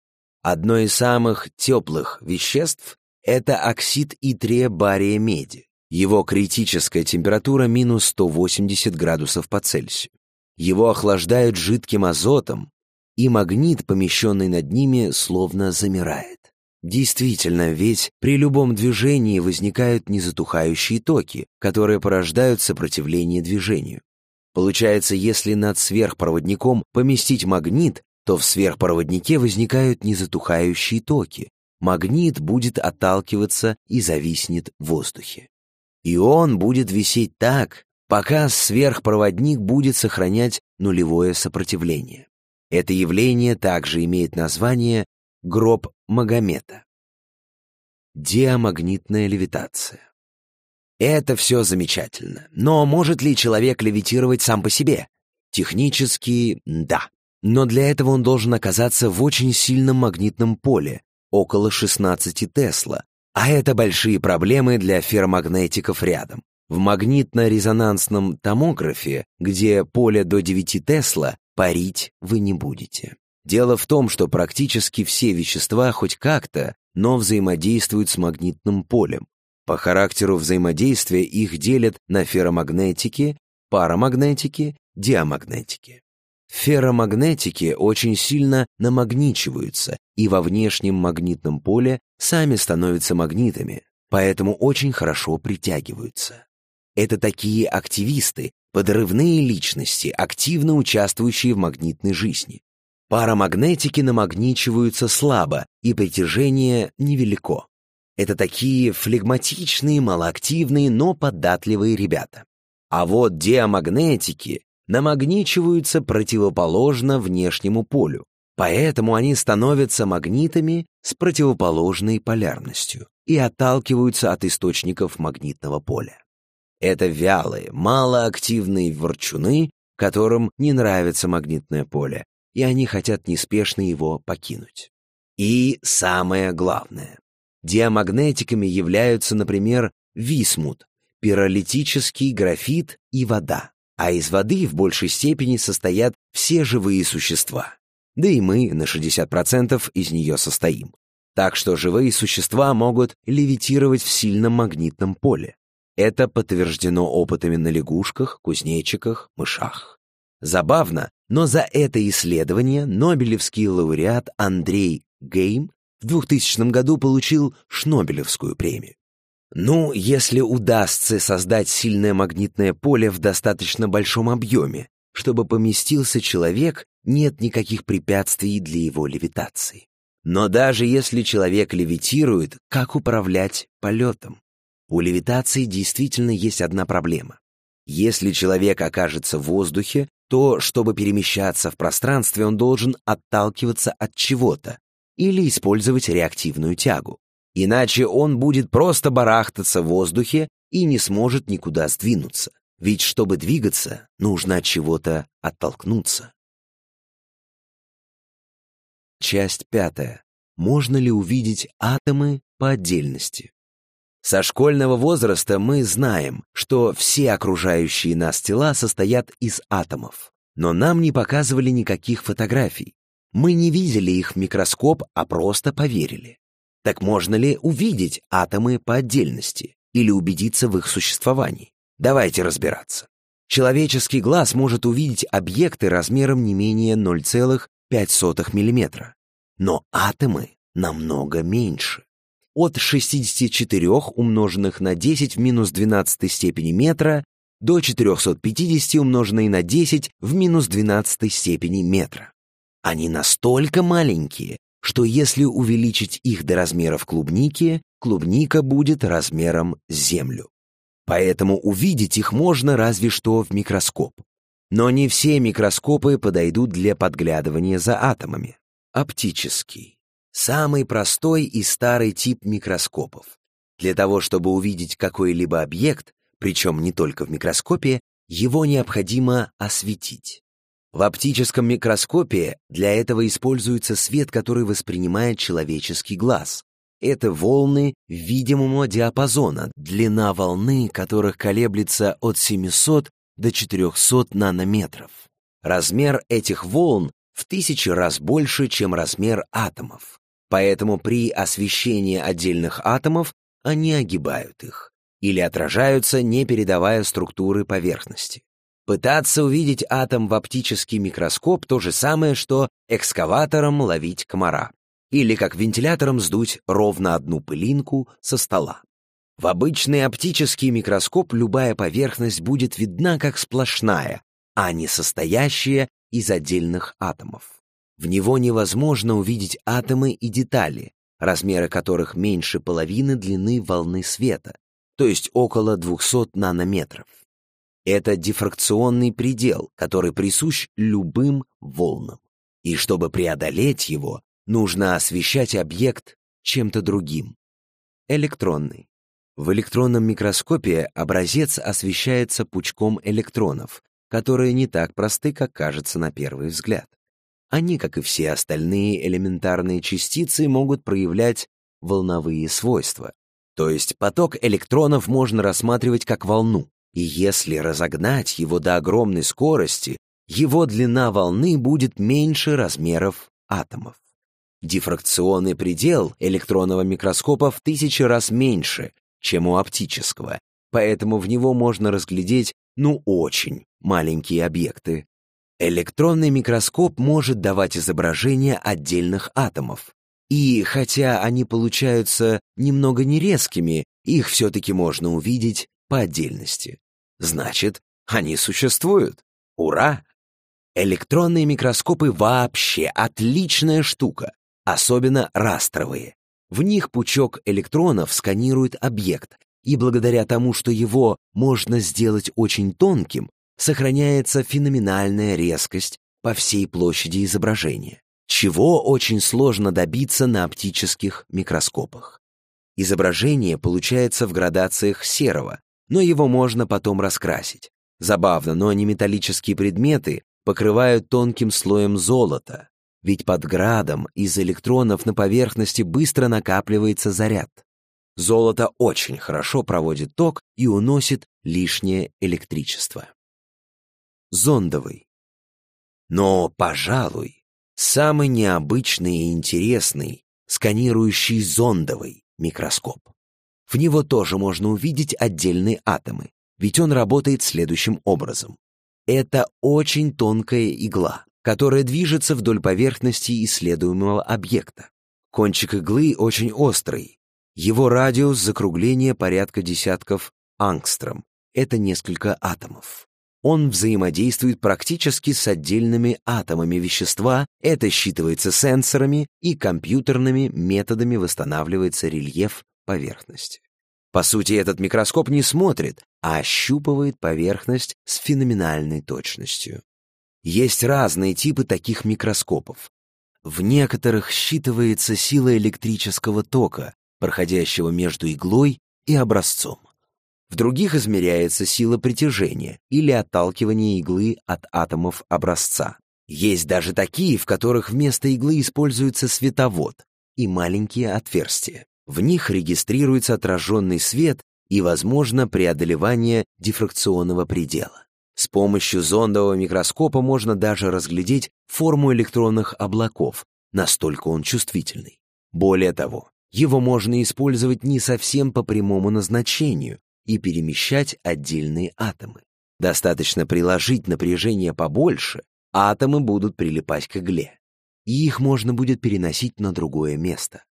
Одно из самых теплых веществ – это оксид итрия бария меди. Его критическая температура минус 180 градусов по Цельсию. Его охлаждают жидким азотом, и магнит, помещенный над ними, словно замирает. Действительно, ведь при любом движении возникают незатухающие токи, которые порождают сопротивление движению. Получается, если над сверхпроводником поместить магнит, то в сверхпроводнике возникают незатухающие токи. Магнит будет отталкиваться и зависнет в воздухе. И он будет висеть так, пока сверхпроводник будет сохранять нулевое сопротивление. Это явление также имеет название гроб Магомета. Диамагнитная левитация. Это все замечательно, но может ли человек левитировать сам по себе? Технически — да. Но для этого он должен оказаться в очень сильном магнитном поле, около 16 Тесла, а это большие проблемы для ферромагнетиков рядом. В магнитно-резонансном томографе, где поле до 9 Тесла, парить вы не будете. Дело в том, что практически все вещества хоть как-то, но взаимодействуют с магнитным полем. По характеру взаимодействия их делят на ферромагнетики, парамагнетики, диамагнетики. Ферромагнетики очень сильно намагничиваются и во внешнем магнитном поле сами становятся магнитами, поэтому очень хорошо притягиваются. Это такие активисты, подрывные личности, активно участвующие в магнитной жизни. Парамагнетики намагничиваются слабо, и притяжение невелико. Это такие флегматичные, малоактивные, но податливые ребята. А вот диамагнетики намагничиваются противоположно внешнему полю, поэтому они становятся магнитами с противоположной полярностью и отталкиваются от источников магнитного поля. Это вялые, малоактивные ворчуны, которым не нравится магнитное поле, и они хотят неспешно его покинуть. И самое главное. Диамагнетиками являются, например, висмут, пиролитический графит и вода. А из воды в большей степени состоят все живые существа. Да и мы на 60% из нее состоим. Так что живые существа могут левитировать в сильном магнитном поле. Это подтверждено опытами на лягушках, кузнечиках, мышах. Забавно, но за это исследование Нобелевский лауреат Андрей Гейм в 2000 году получил Шнобелевскую премию. Ну, если удастся создать сильное магнитное поле в достаточно большом объеме, чтобы поместился человек, нет никаких препятствий для его левитации. Но даже если человек левитирует, как управлять полетом? У левитации действительно есть одна проблема. Если человек окажется в воздухе, то, чтобы перемещаться в пространстве, он должен отталкиваться от чего-то или использовать реактивную тягу. Иначе он будет просто барахтаться в воздухе и не сможет никуда сдвинуться. Ведь чтобы двигаться, нужно от чего-то оттолкнуться. Часть пятая. Можно ли увидеть атомы по отдельности? Со школьного возраста мы знаем, что все окружающие нас тела состоят из атомов. Но нам не показывали никаких фотографий. Мы не видели их в микроскоп, а просто поверили. Так можно ли увидеть атомы по отдельности или убедиться в их существовании? Давайте разбираться. Человеческий глаз может увидеть объекты размером не менее 0,5 мм, но атомы намного меньше от 64 умноженных на 10 в минус 12 степени метра до 450 умноженной на 10 в минус 12 степени метра. Они настолько маленькие, что если увеличить их до размеров клубники, клубника будет размером с землю. Поэтому увидеть их можно разве что в микроскоп. Но не все микроскопы подойдут для подглядывания за атомами. Оптический самый простой и старый тип микроскопов. Для того, чтобы увидеть какой-либо объект, причем не только в микроскопе, его необходимо осветить. В оптическом микроскопе для этого используется свет, который воспринимает человеческий глаз. Это волны видимого диапазона, длина волны которых колеблется от 700 до 400 нанометров. Размер этих волн в тысячи раз больше, чем размер атомов. Поэтому при освещении отдельных атомов они огибают их или отражаются, не передавая структуры поверхности. Пытаться увидеть атом в оптический микроскоп то же самое, что экскаватором ловить комара или как вентилятором сдуть ровно одну пылинку со стола. В обычный оптический микроскоп любая поверхность будет видна как сплошная, а не состоящая из отдельных атомов. В него невозможно увидеть атомы и детали, размеры которых меньше половины длины волны света, то есть около 200 нанометров. Это дифракционный предел, который присущ любым волнам. И чтобы преодолеть его, нужно освещать объект чем-то другим. Электронный. В электронном микроскопе образец освещается пучком электронов, которые не так просты, как кажется на первый взгляд. Они, как и все остальные элементарные частицы, могут проявлять волновые свойства. То есть поток электронов можно рассматривать как волну, и если разогнать его до огромной скорости, его длина волны будет меньше размеров атомов. Дифракционный предел электронного микроскопа в тысячи раз меньше, чем у оптического, поэтому в него можно разглядеть, ну, очень маленькие объекты Электронный микроскоп может давать изображения отдельных атомов. И хотя они получаются немного нерезкими, их все-таки можно увидеть по отдельности. Значит, они существуют. Ура! Электронные микроскопы вообще отличная штука, особенно растровые. В них пучок электронов сканирует объект, и благодаря тому, что его можно сделать очень тонким, сохраняется феноменальная резкость по всей площади изображения, чего очень сложно добиться на оптических микроскопах. Изображение получается в градациях серого, но его можно потом раскрасить. Забавно, но неметаллические предметы покрывают тонким слоем золота, ведь под градом из электронов на поверхности быстро накапливается заряд. Золото очень хорошо проводит ток и уносит лишнее электричество зондовый. Но, пожалуй, самый необычный и интересный сканирующий зондовый микроскоп. В него тоже можно увидеть отдельные атомы, ведь он работает следующим образом. Это очень тонкая игла, которая движется вдоль поверхности исследуемого объекта. Кончик иглы очень острый. Его радиус закругления порядка десятков ангстром. Это несколько атомов он взаимодействует практически с отдельными атомами вещества, это считывается сенсорами и компьютерными методами восстанавливается рельеф поверхности. По сути, этот микроскоп не смотрит, а ощупывает поверхность с феноменальной точностью. Есть разные типы таких микроскопов. В некоторых считывается сила электрического тока, проходящего между иглой и образцом. В других измеряется сила притяжения или отталкивание иглы от атомов образца. Есть даже такие, в которых вместо иглы используется световод и маленькие отверстия. В них регистрируется отраженный свет и, возможно, преодолевание дифракционного предела. С помощью зондового микроскопа можно даже разглядеть форму электронных облаков, настолько он чувствительный. Более того, его можно использовать не совсем по прямому назначению, и перемещать отдельные атомы. Достаточно приложить напряжение побольше, атомы будут прилипать к игле, и их можно будет переносить на другое место.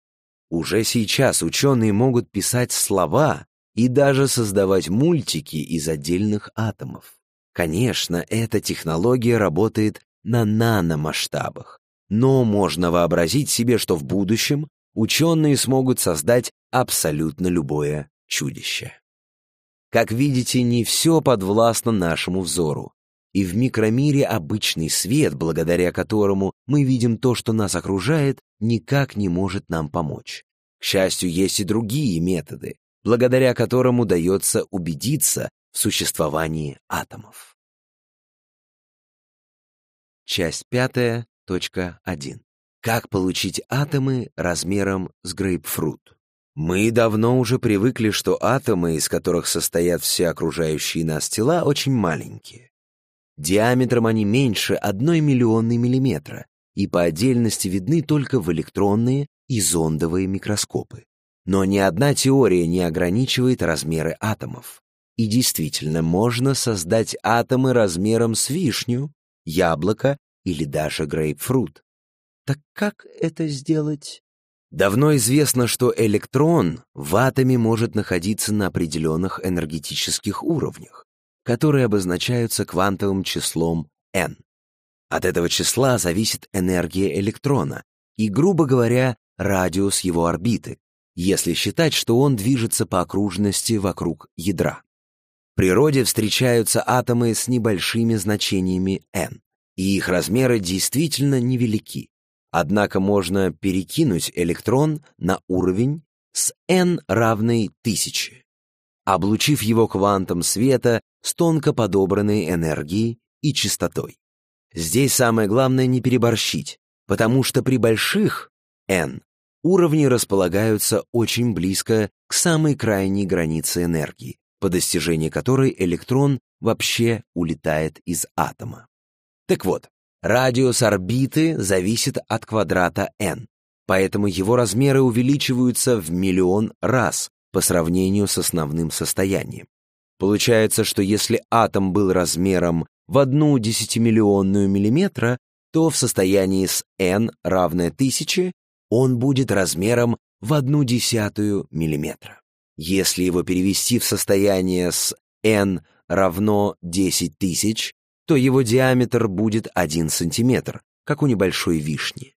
Уже сейчас ученые могут писать слова и даже создавать мультики из отдельных атомов. Конечно, эта технология работает на наномасштабах, но можно вообразить себе, что в будущем ученые смогут создать абсолютно любое чудище. Как видите, не все подвластно нашему взору. И в микромире обычный свет, благодаря которому мы видим то, что нас окружает, никак не может нам помочь. К счастью, есть и другие методы, благодаря которым удается убедиться в существовании атомов. Часть пятая, точка один. Как получить атомы размером с грейпфрут? Мы давно уже привыкли, что атомы, из которых состоят все окружающие нас тела, очень маленькие. Диаметром они меньше одной миллионной миллиметра и по отдельности видны только в электронные и зондовые микроскопы. Но ни одна теория не ограничивает размеры атомов. И действительно, можно создать атомы размером с вишню, яблоко или даже грейпфрут. Так как это сделать? Давно известно, что электрон в атоме может находиться на определенных энергетических уровнях, которые обозначаются квантовым числом n. От этого числа зависит энергия электрона и, грубо говоря, радиус его орбиты, если считать, что он движется по окружности вокруг ядра. В природе встречаются атомы с небольшими значениями n, и их размеры действительно невелики. Однако можно перекинуть электрон на уровень с n равной тысячи, облучив его квантом света с тонко подобранной энергией и частотой. Здесь самое главное не переборщить, потому что при больших n уровни располагаются очень близко к самой крайней границе энергии, по достижении которой электрон вообще улетает из атома. Так вот, Радиус орбиты зависит от квадрата n, поэтому его размеры увеличиваются в миллион раз по сравнению с основным состоянием. Получается, что если атом был размером в одну десятимиллионную миллиметра, то в состоянии с n равное тысяче он будет размером в одну десятую миллиметра. Если его перевести в состояние с n равно 10 тысяч, то его диаметр будет 1 сантиметр, как у небольшой вишни.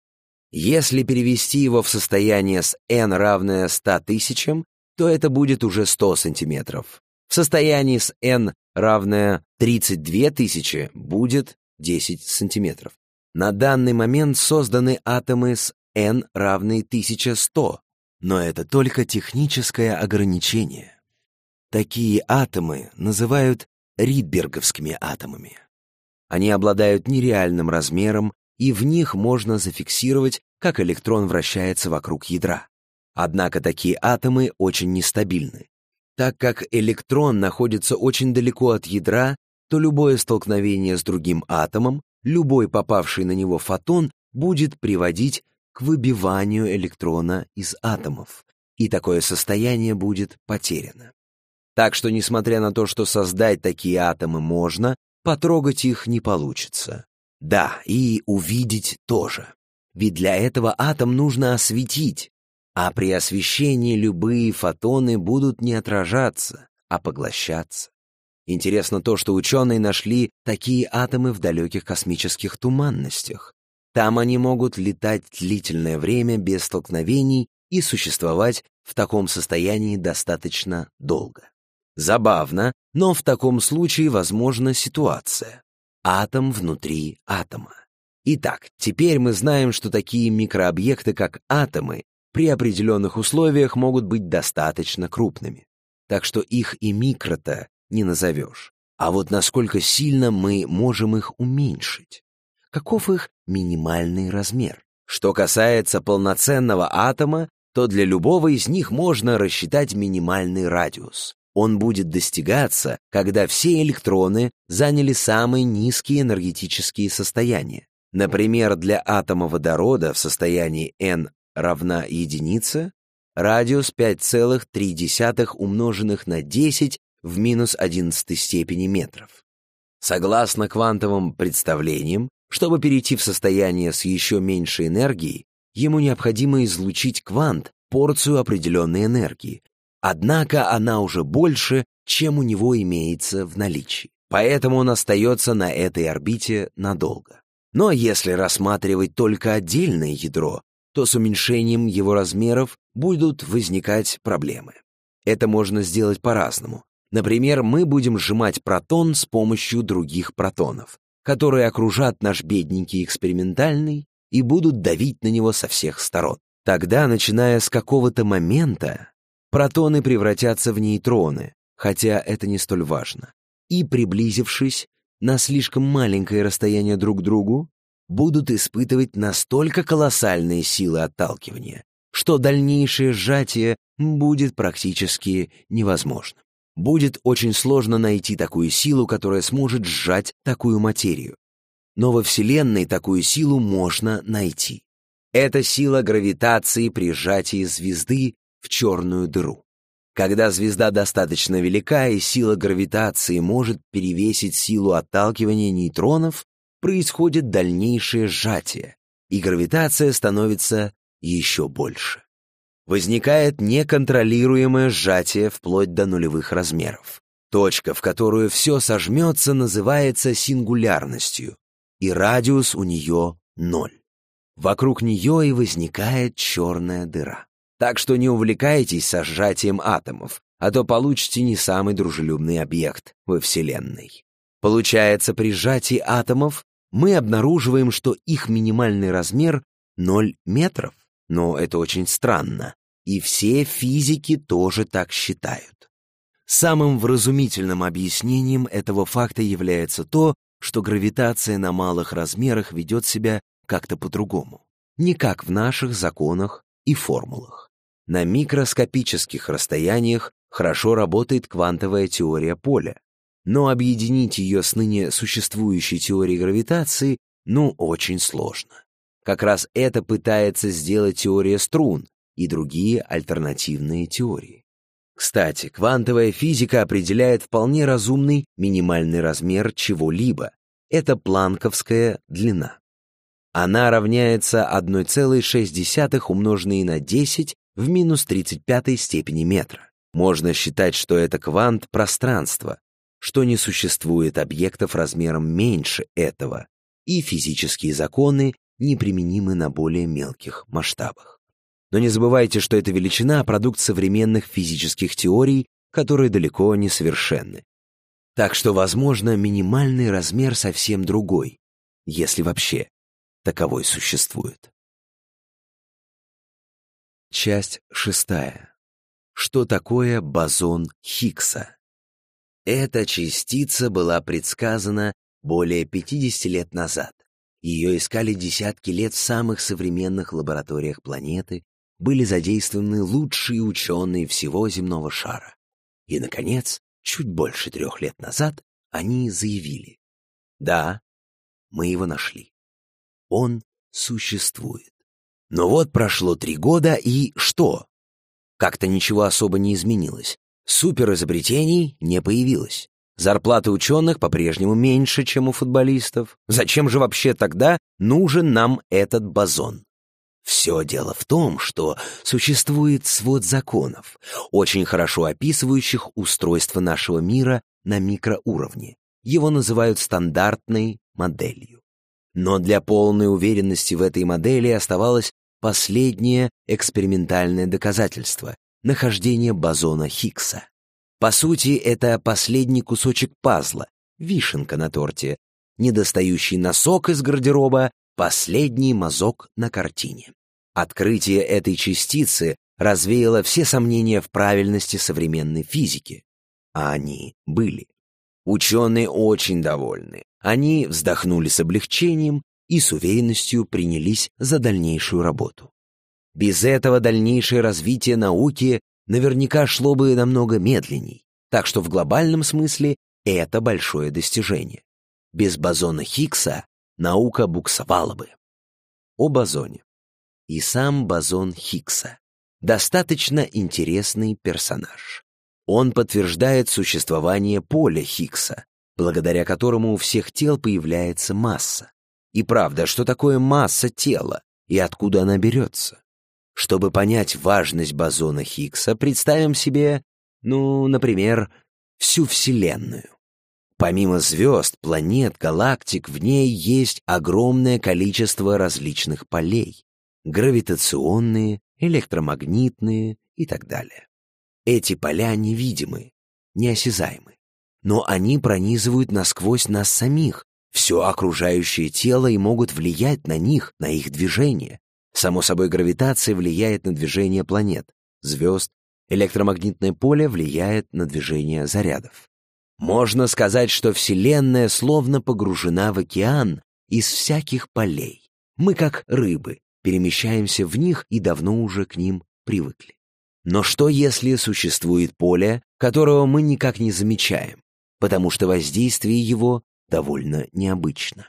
Если перевести его в состояние с n равное 100 тысячам, то это будет уже 100 сантиметров. В состоянии с n равное 32 тысячи будет 10 сантиметров. На данный момент созданы атомы с n равные 1100, но это только техническое ограничение. Такие атомы называют ридберговскими атомами. Они обладают нереальным размером, и в них можно зафиксировать, как электрон вращается вокруг ядра. Однако такие атомы очень нестабильны. Так как электрон находится очень далеко от ядра, то любое столкновение с другим атомом, любой попавший на него фотон будет приводить к выбиванию электрона из атомов, и такое состояние будет потеряно. Так что, несмотря на то, что создать такие атомы можно, потрогать их не получится. Да, и увидеть тоже. Ведь для этого атом нужно осветить, а при освещении любые фотоны будут не отражаться, а поглощаться. Интересно то, что ученые нашли такие атомы в далеких космических туманностях. Там они могут летать длительное время без столкновений и существовать в таком состоянии достаточно долго. Забавно, но в таком случае возможна ситуация. Атом внутри атома. Итак, теперь мы знаем, что такие микрообъекты, как атомы, при определенных условиях могут быть достаточно крупными. Так что их и микрота не назовешь. А вот насколько сильно мы можем их уменьшить? Каков их минимальный размер? Что касается полноценного атома, то для любого из них можно рассчитать минимальный радиус он будет достигаться, когда все электроны заняли самые низкие энергетические состояния. Например, для атома водорода в состоянии n равна единице, радиус 5,3 умноженных на 10 в минус 11 степени метров. Согласно квантовым представлениям, чтобы перейти в состояние с еще меньшей энергией, ему необходимо излучить квант, порцию определенной энергии, Однако она уже больше, чем у него имеется в наличии. Поэтому он остается на этой орбите надолго. Но если рассматривать только отдельное ядро, то с уменьшением его размеров будут возникать проблемы. Это можно сделать по-разному. Например, мы будем сжимать протон с помощью других протонов, которые окружат наш бедненький экспериментальный и будут давить на него со всех сторон. Тогда, начиная с какого-то момента, Протоны превратятся в нейтроны, хотя это не столь важно. И, приблизившись на слишком маленькое расстояние друг к другу, будут испытывать настолько колоссальные силы отталкивания, что дальнейшее сжатие будет практически невозможно. Будет очень сложно найти такую силу, которая сможет сжать такую материю. Но во Вселенной такую силу можно найти. Это сила гравитации при сжатии звезды в черную дыру. Когда звезда достаточно велика и сила гравитации может перевесить силу отталкивания нейтронов, происходит дальнейшее сжатие, и гравитация становится еще больше. Возникает неконтролируемое сжатие вплоть до нулевых размеров. Точка, в которую все сожмется, называется сингулярностью, и радиус у нее ноль. Вокруг нее и возникает черная дыра. Так что не увлекайтесь сожжатием атомов, а то получите не самый дружелюбный объект во Вселенной. Получается, при сжатии атомов мы обнаруживаем, что их минимальный размер 0 метров. Но это очень странно. И все физики тоже так считают. Самым вразумительным объяснением этого факта является то, что гравитация на малых размерах ведет себя как-то по-другому. Не как в наших законах и формулах. На микроскопических расстояниях хорошо работает квантовая теория поля, но объединить ее с ныне существующей теорией гравитации ну очень сложно. Как раз это пытается сделать теория струн и другие альтернативные теории. Кстати, квантовая физика определяет вполне разумный минимальный размер чего-либо. Это планковская длина. Она равняется 1,6 умноженной на 10 в минус 35 степени метра. Можно считать, что это квант пространства, что не существует объектов размером меньше этого, и физические законы неприменимы на более мелких масштабах. Но не забывайте, что эта величина – продукт современных физических теорий, которые далеко не совершенны. Так что, возможно, минимальный размер совсем другой, если вообще таковой существует. Часть шестая. Что такое бозон Хиггса? Эта частица была предсказана более 50 лет назад. Ее искали десятки лет в самых современных лабораториях планеты, были задействованы лучшие ученые всего земного шара. И, наконец, чуть больше трех лет назад они заявили. Да, мы его нашли. Он существует. Но вот прошло три года, и что? Как-то ничего особо не изменилось. Суперизобретений не появилось. Зарплаты ученых по-прежнему меньше, чем у футболистов. Зачем же вообще тогда нужен нам этот бозон? Все дело в том, что существует свод законов, очень хорошо описывающих устройство нашего мира на микроуровне. Его называют стандартной моделью. Но для полной уверенности в этой модели оставалось последнее экспериментальное доказательство — нахождение бозона Хиггса. По сути, это последний кусочек пазла, вишенка на торте, недостающий носок из гардероба, последний мазок на картине. Открытие этой частицы развеяло все сомнения в правильности современной физики. А они были. Ученые очень довольны. Они вздохнули с облегчением и с уверенностью принялись за дальнейшую работу. Без этого дальнейшее развитие науки наверняка шло бы намного медленней, так что в глобальном смысле это большое достижение. Без бозона Хиггса наука буксовала бы. О бозоне. И сам бозон Хиггса. Достаточно интересный персонаж. Он подтверждает существование поля Хиггса, благодаря которому у всех тел появляется масса. И правда, что такое масса тела и откуда она берется? Чтобы понять важность бозона Хиггса, представим себе, ну, например, всю Вселенную. Помимо звезд, планет, галактик, в ней есть огромное количество различных полей. Гравитационные, электромагнитные и так далее. Эти поля невидимы, неосязаемы, но они пронизывают насквозь нас самих все окружающее тело и могут влиять на них, на их движение. Само собой, гравитация влияет на движение планет, звезд, электромагнитное поле влияет на движение зарядов. Можно сказать, что Вселенная словно погружена в океан из всяких полей. Мы, как рыбы, перемещаемся в них и давно уже к ним привыкли. Но что, если существует поле, которого мы никак не замечаем, потому что воздействие его довольно необычно.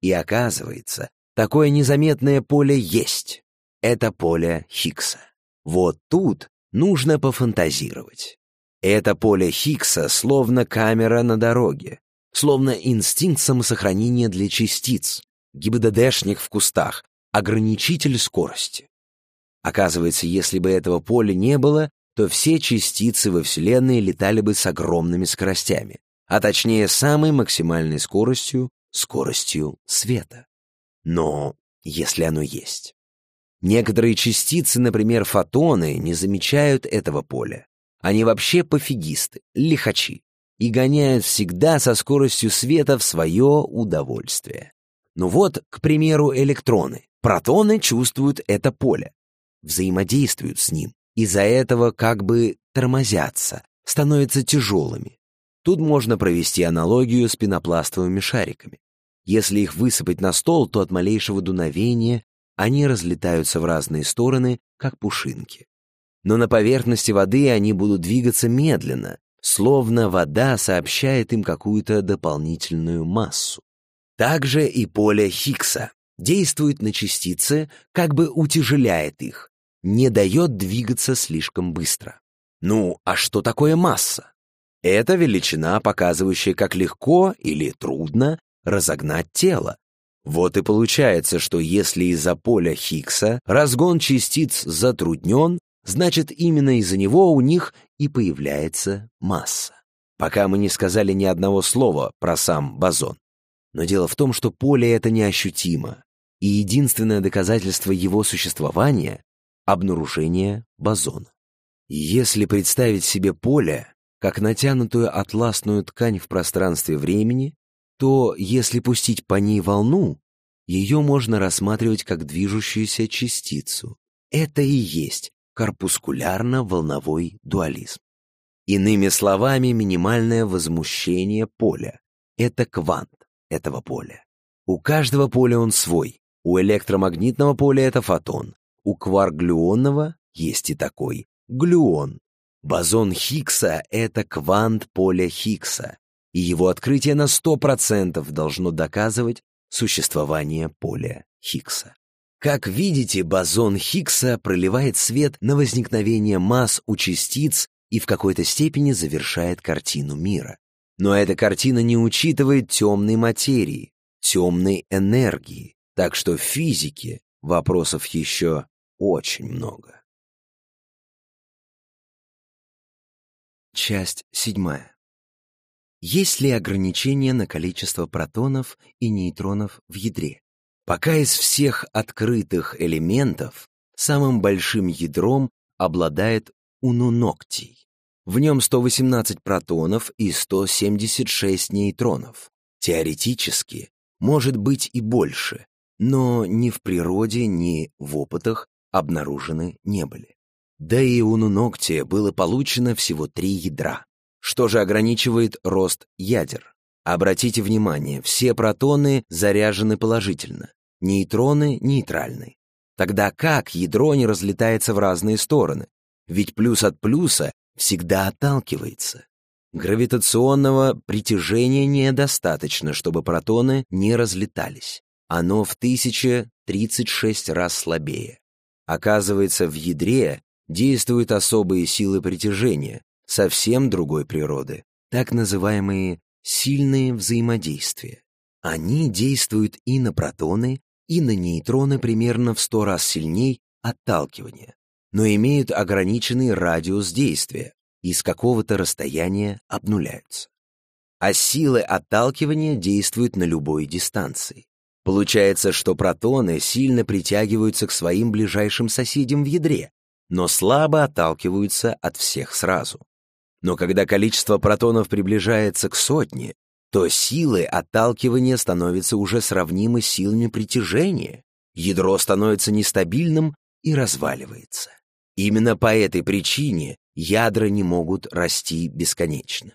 И оказывается, такое незаметное поле есть. Это поле Хиггса. Вот тут нужно пофантазировать. Это поле Хиггса словно камера на дороге, словно инстинкт самосохранения для частиц, ГИБДДшник в кустах, ограничитель скорости. Оказывается, если бы этого поля не было, то все частицы во Вселенной летали бы с огромными скоростями а точнее самой максимальной скоростью, скоростью света. Но если оно есть. Некоторые частицы, например, фотоны, не замечают этого поля. Они вообще пофигисты, лихачи, и гоняют всегда со скоростью света в свое удовольствие. Ну вот, к примеру, электроны. Протоны чувствуют это поле, взаимодействуют с ним, из-за этого как бы тормозятся, становятся тяжелыми. Тут можно провести аналогию с пенопластовыми шариками. Если их высыпать на стол, то от малейшего дуновения они разлетаются в разные стороны, как пушинки. Но на поверхности воды они будут двигаться медленно, словно вода сообщает им какую-то дополнительную массу. Также и поле Хиггса действует на частицы, как бы утяжеляет их, не дает двигаться слишком быстро. Ну, а что такое масса? Эта величина, показывающая, как легко или трудно разогнать тело. Вот и получается, что если из-за поля Хиггса разгон частиц затруднен, значит именно из-за него у них и появляется масса. Пока мы не сказали ни одного слова про сам бозон. Но дело в том, что поле это неощутимо, и единственное доказательство его существования — обнаружение бозона. Если представить себе поле, как натянутую атласную ткань в пространстве времени, то если пустить по ней волну, ее можно рассматривать как движущуюся частицу. Это и есть корпускулярно-волновой дуализм. Иными словами, минимальное возмущение поля — это квант этого поля. У каждого поля он свой. У электромагнитного поля это фотон. У кварглюонного есть и такой — глюон. Бозон Хиггса — это квант поля Хиггса, и его открытие на 100% должно доказывать существование поля Хиггса. Как видите, бозон Хиггса проливает свет на возникновение масс у частиц и в какой-то степени завершает картину мира. Но эта картина не учитывает темной материи, темной энергии, так что в физике вопросов еще очень много. Часть седьмая. Есть ли ограничения на количество протонов и нейтронов в ядре? Пока из всех открытых элементов самым большим ядром обладает унуноктий. В нем 118 протонов и 176 нейтронов. Теоретически может быть и больше, но ни в природе, ни в опытах обнаружены не были. Да и у Нунокте было получено всего три ядра, что же ограничивает рост ядер. Обратите внимание, все протоны заряжены положительно, нейтроны нейтральны. Тогда как ядро не разлетается в разные стороны? Ведь плюс от плюса всегда отталкивается. Гравитационного притяжения недостаточно, чтобы протоны не разлетались. Оно в 1036 раз слабее. Оказывается, в ядре действуют особые силы притяжения, совсем другой природы, так называемые сильные взаимодействия. Они действуют и на протоны, и на нейтроны примерно в сто раз сильней отталкивания, но имеют ограниченный радиус действия и с какого-то расстояния обнуляются. А силы отталкивания действуют на любой дистанции. Получается, что протоны сильно притягиваются к своим ближайшим соседям в ядре, но слабо отталкиваются от всех сразу. Но когда количество протонов приближается к сотне, то силы отталкивания становятся уже сравнимы с силами притяжения, ядро становится нестабильным и разваливается. Именно по этой причине ядра не могут расти бесконечно.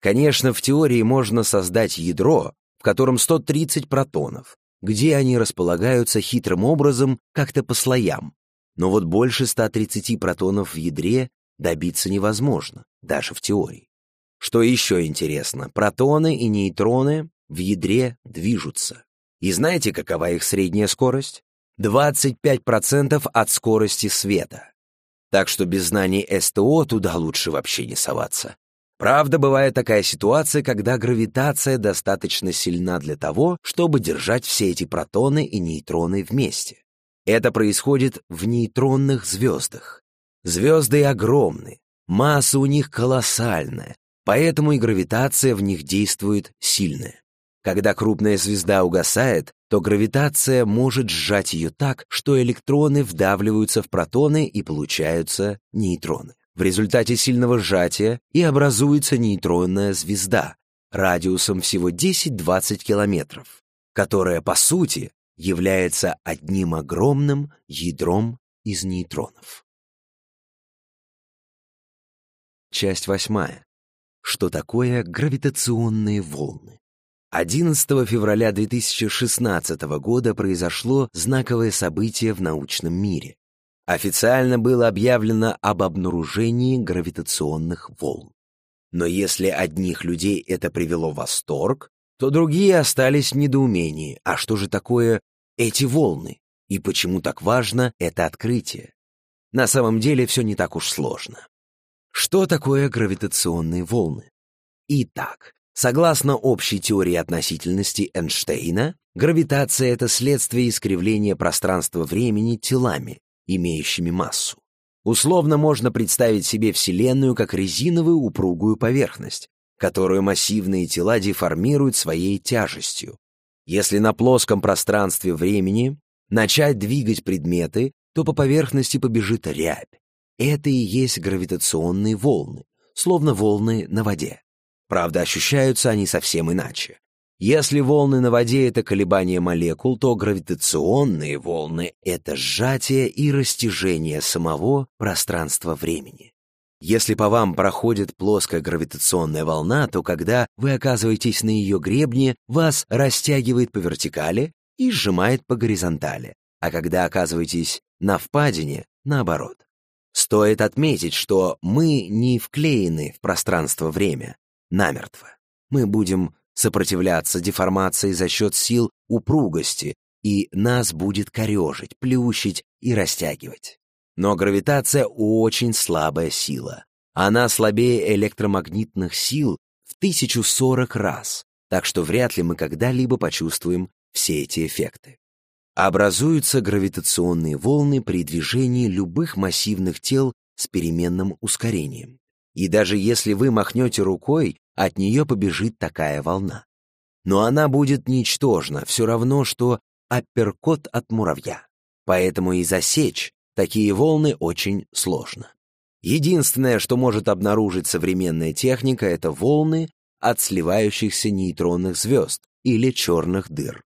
Конечно, в теории можно создать ядро, в котором 130 протонов, где они располагаются хитрым образом, как-то по слоям, но вот больше 130 протонов в ядре добиться невозможно, даже в теории. Что еще интересно, протоны и нейтроны в ядре движутся. И знаете, какова их средняя скорость? 25% от скорости света. Так что без знаний СТО туда лучше вообще не соваться. Правда, бывает такая ситуация, когда гравитация достаточно сильна для того, чтобы держать все эти протоны и нейтроны вместе. Это происходит в нейтронных звездах. Звезды огромны, масса у них колоссальная, поэтому и гравитация в них действует сильная. Когда крупная звезда угасает, то гравитация может сжать ее так, что электроны вдавливаются в протоны и получаются нейтроны. В результате сильного сжатия и образуется нейтронная звезда радиусом всего 10-20 километров, которая, по сути, является одним огромным ядром из нейтронов. Часть восьмая. Что такое гравитационные волны? 11 февраля 2016 года произошло знаковое событие в научном мире. Официально было объявлено об обнаружении гравитационных волн. Но если одних людей это привело в восторг, то другие остались в недоумении. А что же такое эти волны и почему так важно это открытие. На самом деле все не так уж сложно. Что такое гравитационные волны? Итак, согласно общей теории относительности Эйнштейна, гравитация — это следствие искривления пространства-времени телами, имеющими массу. Условно можно представить себе Вселенную как резиновую упругую поверхность, которую массивные тела деформируют своей тяжестью, если на плоском пространстве времени начать двигать предметы, то по поверхности побежит рябь. Это и есть гравитационные волны, словно волны на воде. Правда, ощущаются они совсем иначе. Если волны на воде — это колебания молекул, то гравитационные волны — это сжатие и растяжение самого пространства-времени. Если по вам проходит плоская гравитационная волна, то когда вы оказываетесь на ее гребне, вас растягивает по вертикали и сжимает по горизонтали, а когда оказываетесь на впадине, наоборот. Стоит отметить, что мы не вклеены в пространство-время, намертво. Мы будем сопротивляться деформации за счет сил упругости, и нас будет корежить, плющить и растягивать. Но гравитация очень слабая сила. Она слабее электромагнитных сил в 1040 раз, так что вряд ли мы когда-либо почувствуем все эти эффекты. Образуются гравитационные волны при движении любых массивных тел с переменным ускорением. И даже если вы махнете рукой, от нее побежит такая волна. Но она будет ничтожна, все равно, что апперкот от муравья. Поэтому и засечь Такие волны очень сложно. Единственное, что может обнаружить современная техника, это волны от сливающихся нейтронных звезд или черных дыр,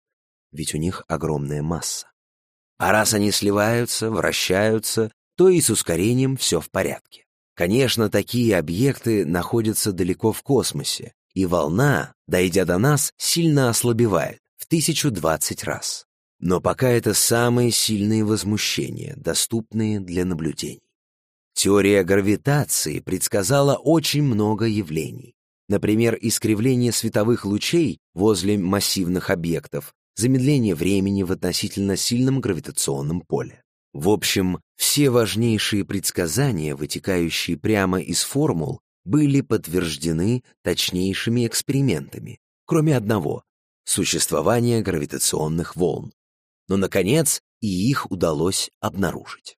ведь у них огромная масса. А раз они сливаются, вращаются, то и с ускорением все в порядке. Конечно, такие объекты находятся далеко в космосе, и волна, дойдя до нас, сильно ослабевает в 1020 раз. Но пока это самые сильные возмущения, доступные для наблюдений. Теория гравитации предсказала очень много явлений. Например, искривление световых лучей возле массивных объектов, замедление времени в относительно сильном гравитационном поле. В общем, все важнейшие предсказания, вытекающие прямо из формул, были подтверждены точнейшими экспериментами, кроме одного — существования гравитационных волн, но, наконец, и их удалось обнаружить.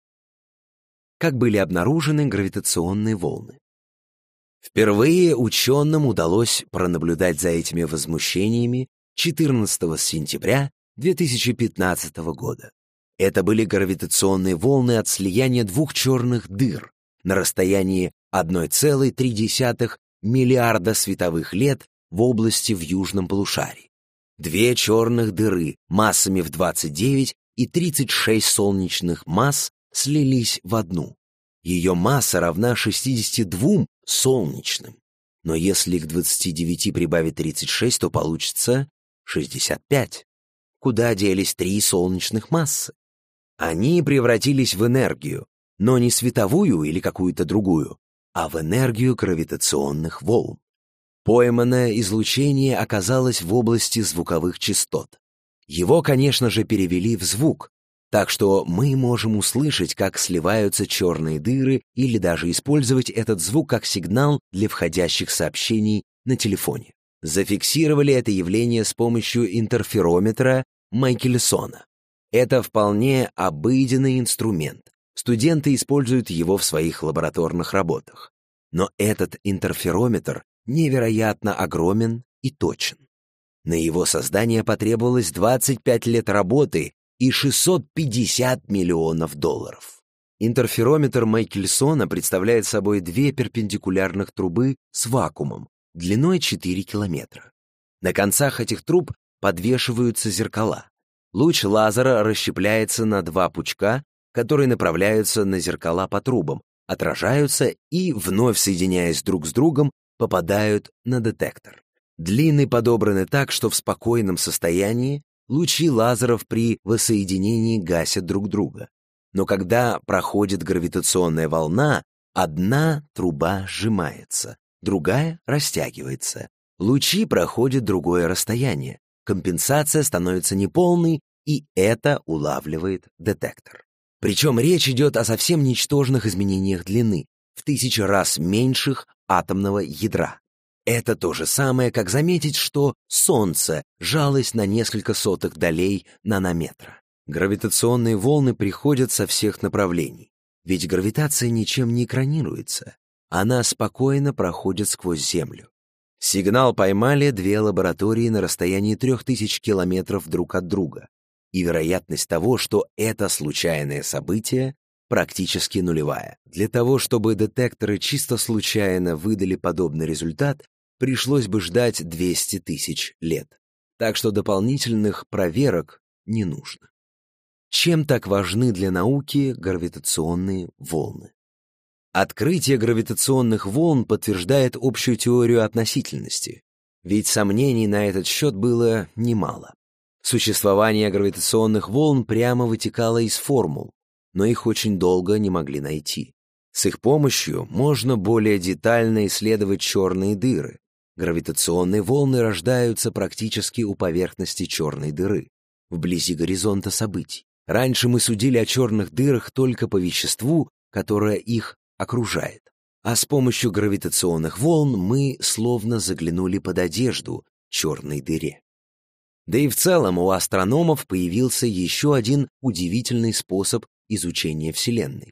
Как были обнаружены гравитационные волны? Впервые ученым удалось пронаблюдать за этими возмущениями 14 сентября 2015 года. Это были гравитационные волны от слияния двух черных дыр на расстоянии 1,3 миллиарда световых лет в области в южном полушарии две черных дыры массами в 29 и 36 солнечных масс слились в одну. Ее масса равна 62 солнечным. Но если к 29 прибавить 36, то получится 65. Куда делись три солнечных массы? Они превратились в энергию, но не световую или какую-то другую, а в энергию гравитационных волн. Пойманное излучение оказалось в области звуковых частот. Его, конечно же, перевели в звук, так что мы можем услышать, как сливаются черные дыры или даже использовать этот звук как сигнал для входящих сообщений на телефоне. Зафиксировали это явление с помощью интерферометра Майкельсона. Это вполне обыденный инструмент. Студенты используют его в своих лабораторных работах. Но этот интерферометр невероятно огромен и точен. На его создание потребовалось 25 лет работы и 650 миллионов долларов. Интерферометр Майкельсона представляет собой две перпендикулярных трубы с вакуумом длиной 4 километра. На концах этих труб подвешиваются зеркала. Луч лазера расщепляется на два пучка, которые направляются на зеркала по трубам, отражаются и, вновь соединяясь друг с другом, попадают на детектор. Длины подобраны так, что в спокойном состоянии лучи лазеров при воссоединении гасят друг друга. Но когда проходит гравитационная волна, одна труба сжимается, другая растягивается. Лучи проходят другое расстояние. Компенсация становится неполной, и это улавливает детектор. Причем речь идет о совсем ничтожных изменениях длины, в тысячи раз меньших атомного ядра. Это то же самое, как заметить, что Солнце жалось на несколько сотых долей нанометра. Гравитационные волны приходят со всех направлений. Ведь гравитация ничем не экранируется. Она спокойно проходит сквозь Землю. Сигнал поймали две лаборатории на расстоянии 3000 километров друг от друга. И вероятность того, что это случайное событие, практически нулевая. Для того, чтобы детекторы чисто случайно выдали подобный результат, пришлось бы ждать 200 тысяч лет. Так что дополнительных проверок не нужно. Чем так важны для науки гравитационные волны? Открытие гравитационных волн подтверждает общую теорию относительности, ведь сомнений на этот счет было немало. Существование гравитационных волн прямо вытекало из формул, но их очень долго не могли найти. С их помощью можно более детально исследовать черные дыры. Гравитационные волны рождаются практически у поверхности черной дыры, вблизи горизонта событий. Раньше мы судили о черных дырах только по веществу, которое их окружает. А с помощью гравитационных волн мы словно заглянули под одежду черной дыре. Да и в целом у астрономов появился еще один удивительный способ Изучение Вселенной.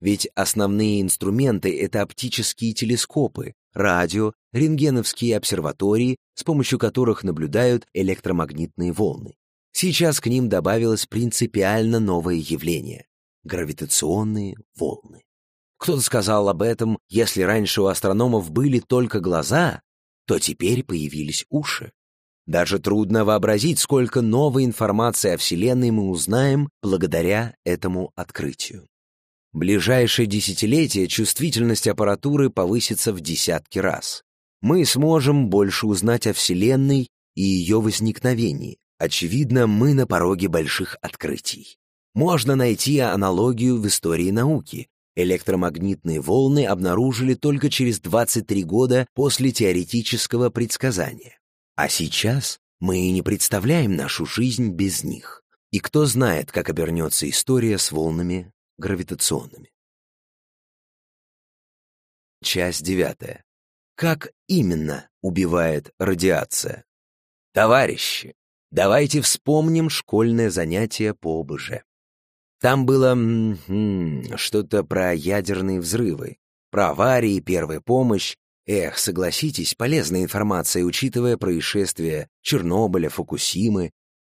Ведь основные инструменты — это оптические телескопы, радио, рентгеновские обсерватории, с помощью которых наблюдают электромагнитные волны. Сейчас к ним добавилось принципиально новое явление — гравитационные волны. Кто-то сказал об этом, если раньше у астрономов были только глаза, то теперь появились уши. Даже трудно вообразить, сколько новой информации о Вселенной мы узнаем благодаря этому открытию. В ближайшее десятилетие чувствительность аппаратуры повысится в десятки раз. Мы сможем больше узнать о Вселенной и ее возникновении. Очевидно, мы на пороге больших открытий. Можно найти аналогию в истории науки. Электромагнитные волны обнаружили только через 23 года после теоретического предсказания. А сейчас мы и не представляем нашу жизнь без них. И кто знает, как обернется история с волнами гравитационными. Часть девятая. Как именно убивает радиация? Товарищи, давайте вспомним школьное занятие по ОБЖ. Там было что-то про ядерные взрывы, про аварии, первую помощь Эх, согласитесь, полезная информация, учитывая происшествия Чернобыля, Фукусимы.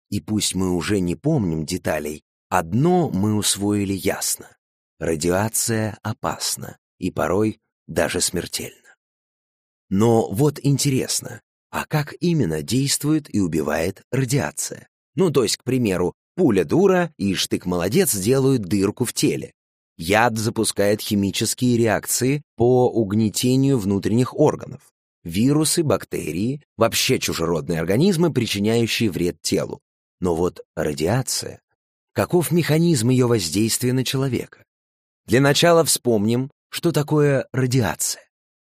И пусть мы уже не помним деталей, одно мы усвоили ясно. Радиация опасна и порой даже смертельна. Но вот интересно, а как именно действует и убивает радиация? Ну, то есть, к примеру, пуля дура и штык молодец делают дырку в теле. Яд запускает химические реакции по угнетению внутренних органов. Вирусы, бактерии, вообще чужеродные организмы, причиняющие вред телу. Но вот радиация. Каков механизм ее воздействия на человека? Для начала вспомним, что такое радиация.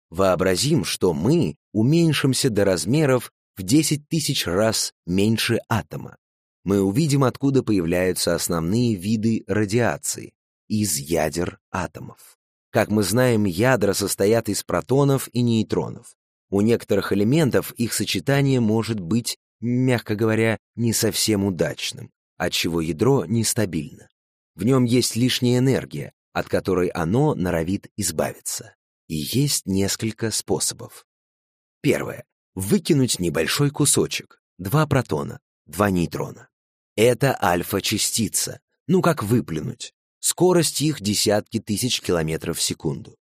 Вообразим, что мы уменьшимся до размеров в 10 тысяч раз меньше атома. Мы увидим, откуда появляются основные виды радиации из ядер атомов. Как мы знаем, ядра состоят из протонов и нейтронов. У некоторых элементов их сочетание может быть, мягко говоря, не совсем удачным, отчего ядро нестабильно. В нем есть лишняя энергия, от которой оно норовит избавиться. И есть несколько способов. Первое. Выкинуть небольшой кусочек, два протона, два нейтрона. Это альфа-частица, ну как выплюнуть. Скорость их десятки тысяч километров в секунду.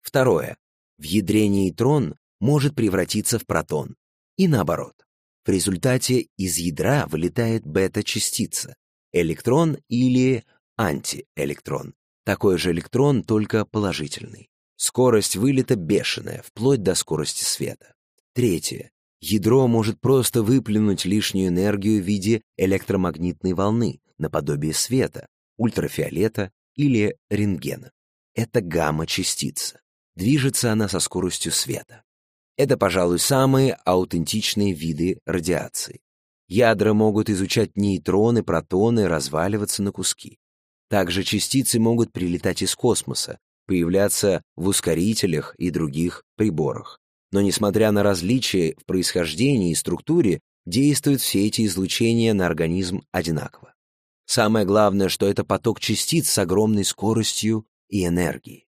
Второе. в Въедрение трон может превратиться в протон. И наоборот. В результате из ядра вылетает бета-частица, электрон или антиэлектрон. Такой же электрон, только положительный. Скорость вылета бешеная, вплоть до скорости света. Третье. Ядро может просто выплюнуть лишнюю энергию в виде электромагнитной волны, наподобие света, ультрафиолета или рентгена. Это гамма-частица. Движется она со скоростью света. Это, пожалуй, самые аутентичные виды радиации. Ядра могут изучать нейтроны, протоны, разваливаться на куски. Также частицы могут прилетать из космоса, появляться в ускорителях и других приборах. Но несмотря на различия в происхождении и структуре, действуют все эти излучения на организм одинаково. Самое главное, что это поток частиц с огромной скоростью и энергией.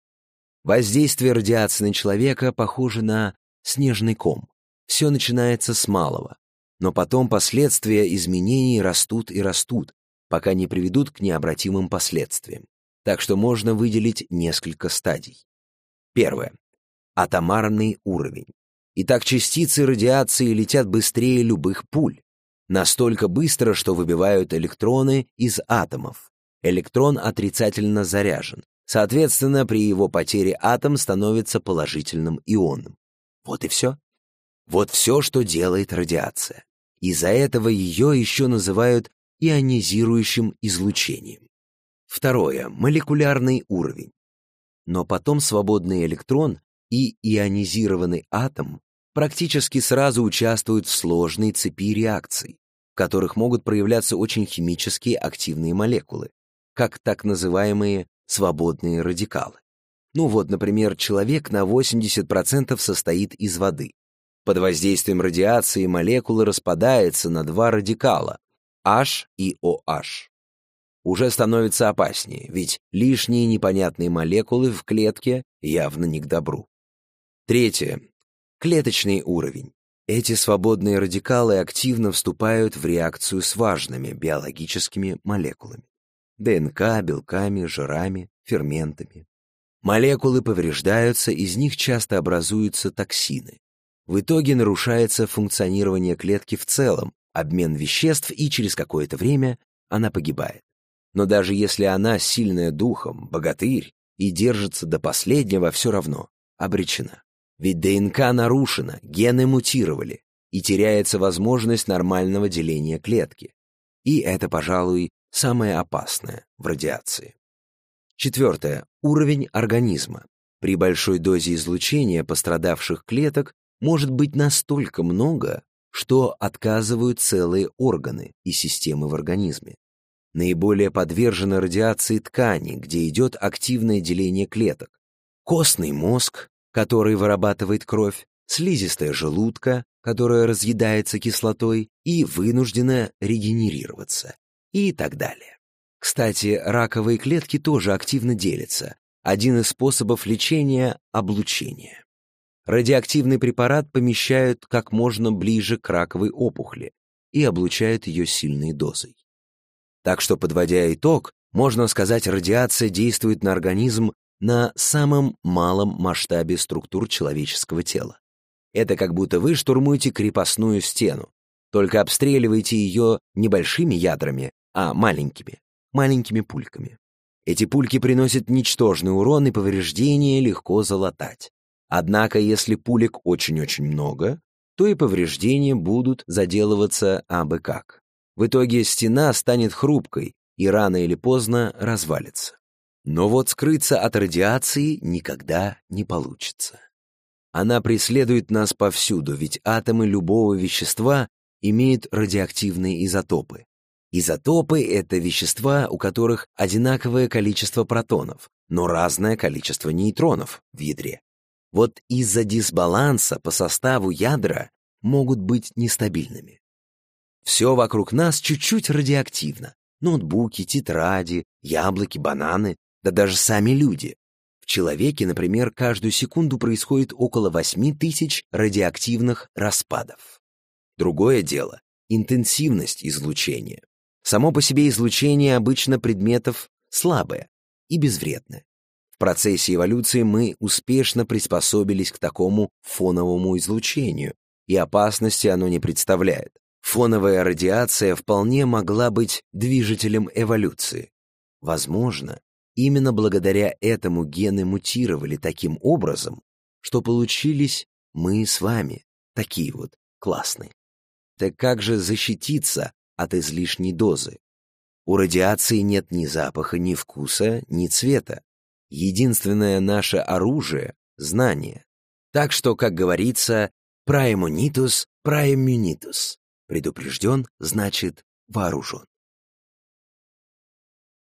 Воздействие радиации на человека похоже на снежный ком. Все начинается с малого, но потом последствия изменений растут и растут, пока не приведут к необратимым последствиям. Так что можно выделить несколько стадий. Первое. Атомарный уровень. Итак, частицы радиации летят быстрее любых пуль настолько быстро, что выбивают электроны из атомов. Электрон отрицательно заряжен. Соответственно, при его потере атом становится положительным ионом. Вот и все. Вот все, что делает радиация. Из-за этого ее еще называют ионизирующим излучением. Второе. Молекулярный уровень. Но потом свободный электрон и ионизированный атом практически сразу участвуют в сложной цепи реакций, в которых могут проявляться очень химически активные молекулы, как так называемые свободные радикалы. Ну вот, например, человек на 80% состоит из воды. Под воздействием радиации молекула распадается на два радикала – H и OH. Уже становится опаснее, ведь лишние непонятные молекулы в клетке явно не к добру. Третье клеточный уровень. Эти свободные радикалы активно вступают в реакцию с важными биологическими молекулами – ДНК, белками, жирами, ферментами. Молекулы повреждаются, из них часто образуются токсины. В итоге нарушается функционирование клетки в целом, обмен веществ, и через какое-то время она погибает. Но даже если она сильная духом, богатырь, и держится до последнего, все равно обречена. Ведь ДНК нарушена, гены мутировали, и теряется возможность нормального деления клетки. И это, пожалуй, самое опасное в радиации. Четвертое. Уровень организма. При большой дозе излучения пострадавших клеток может быть настолько много, что отказывают целые органы и системы в организме. Наиболее подвержены радиации ткани, где идет активное деление клеток. Костный мозг, который вырабатывает кровь, слизистая желудка, которая разъедается кислотой и вынуждена регенерироваться, и так далее. Кстати, раковые клетки тоже активно делятся. Один из способов лечения – облучение. Радиоактивный препарат помещают как можно ближе к раковой опухоли и облучают ее сильной дозой. Так что, подводя итог, можно сказать, радиация действует на организм на самом малом масштабе структур человеческого тела. Это как будто вы штурмуете крепостную стену, только обстреливаете ее не большими ядрами, а маленькими, маленькими пульками. Эти пульки приносят ничтожный урон и повреждения легко залатать. Однако, если пулек очень-очень много, то и повреждения будут заделываться абы как. В итоге стена станет хрупкой и рано или поздно развалится. Но вот скрыться от радиации никогда не получится. Она преследует нас повсюду, ведь атомы любого вещества имеют радиоактивные изотопы. Изотопы — это вещества, у которых одинаковое количество протонов, но разное количество нейтронов в ядре. Вот из-за дисбаланса по составу ядра могут быть нестабильными. Все вокруг нас чуть-чуть радиоактивно. Ноутбуки, тетради, яблоки, бананы да даже сами люди. В человеке, например, каждую секунду происходит около 8 тысяч радиоактивных распадов. Другое дело — интенсивность излучения. Само по себе излучение обычно предметов слабое и безвредное. В процессе эволюции мы успешно приспособились к такому фоновому излучению, и опасности оно не представляет. Фоновая радиация вполне могла быть движителем эволюции. Возможно, Именно благодаря этому гены мутировали таким образом, что получились мы с вами, такие вот классные. Так как же защититься от излишней дозы? У радиации нет ни запаха, ни вкуса, ни цвета. Единственное наше оружие — знание. Так что, как говорится, «Praemunitus praemunitus» — предупрежден значит вооружен.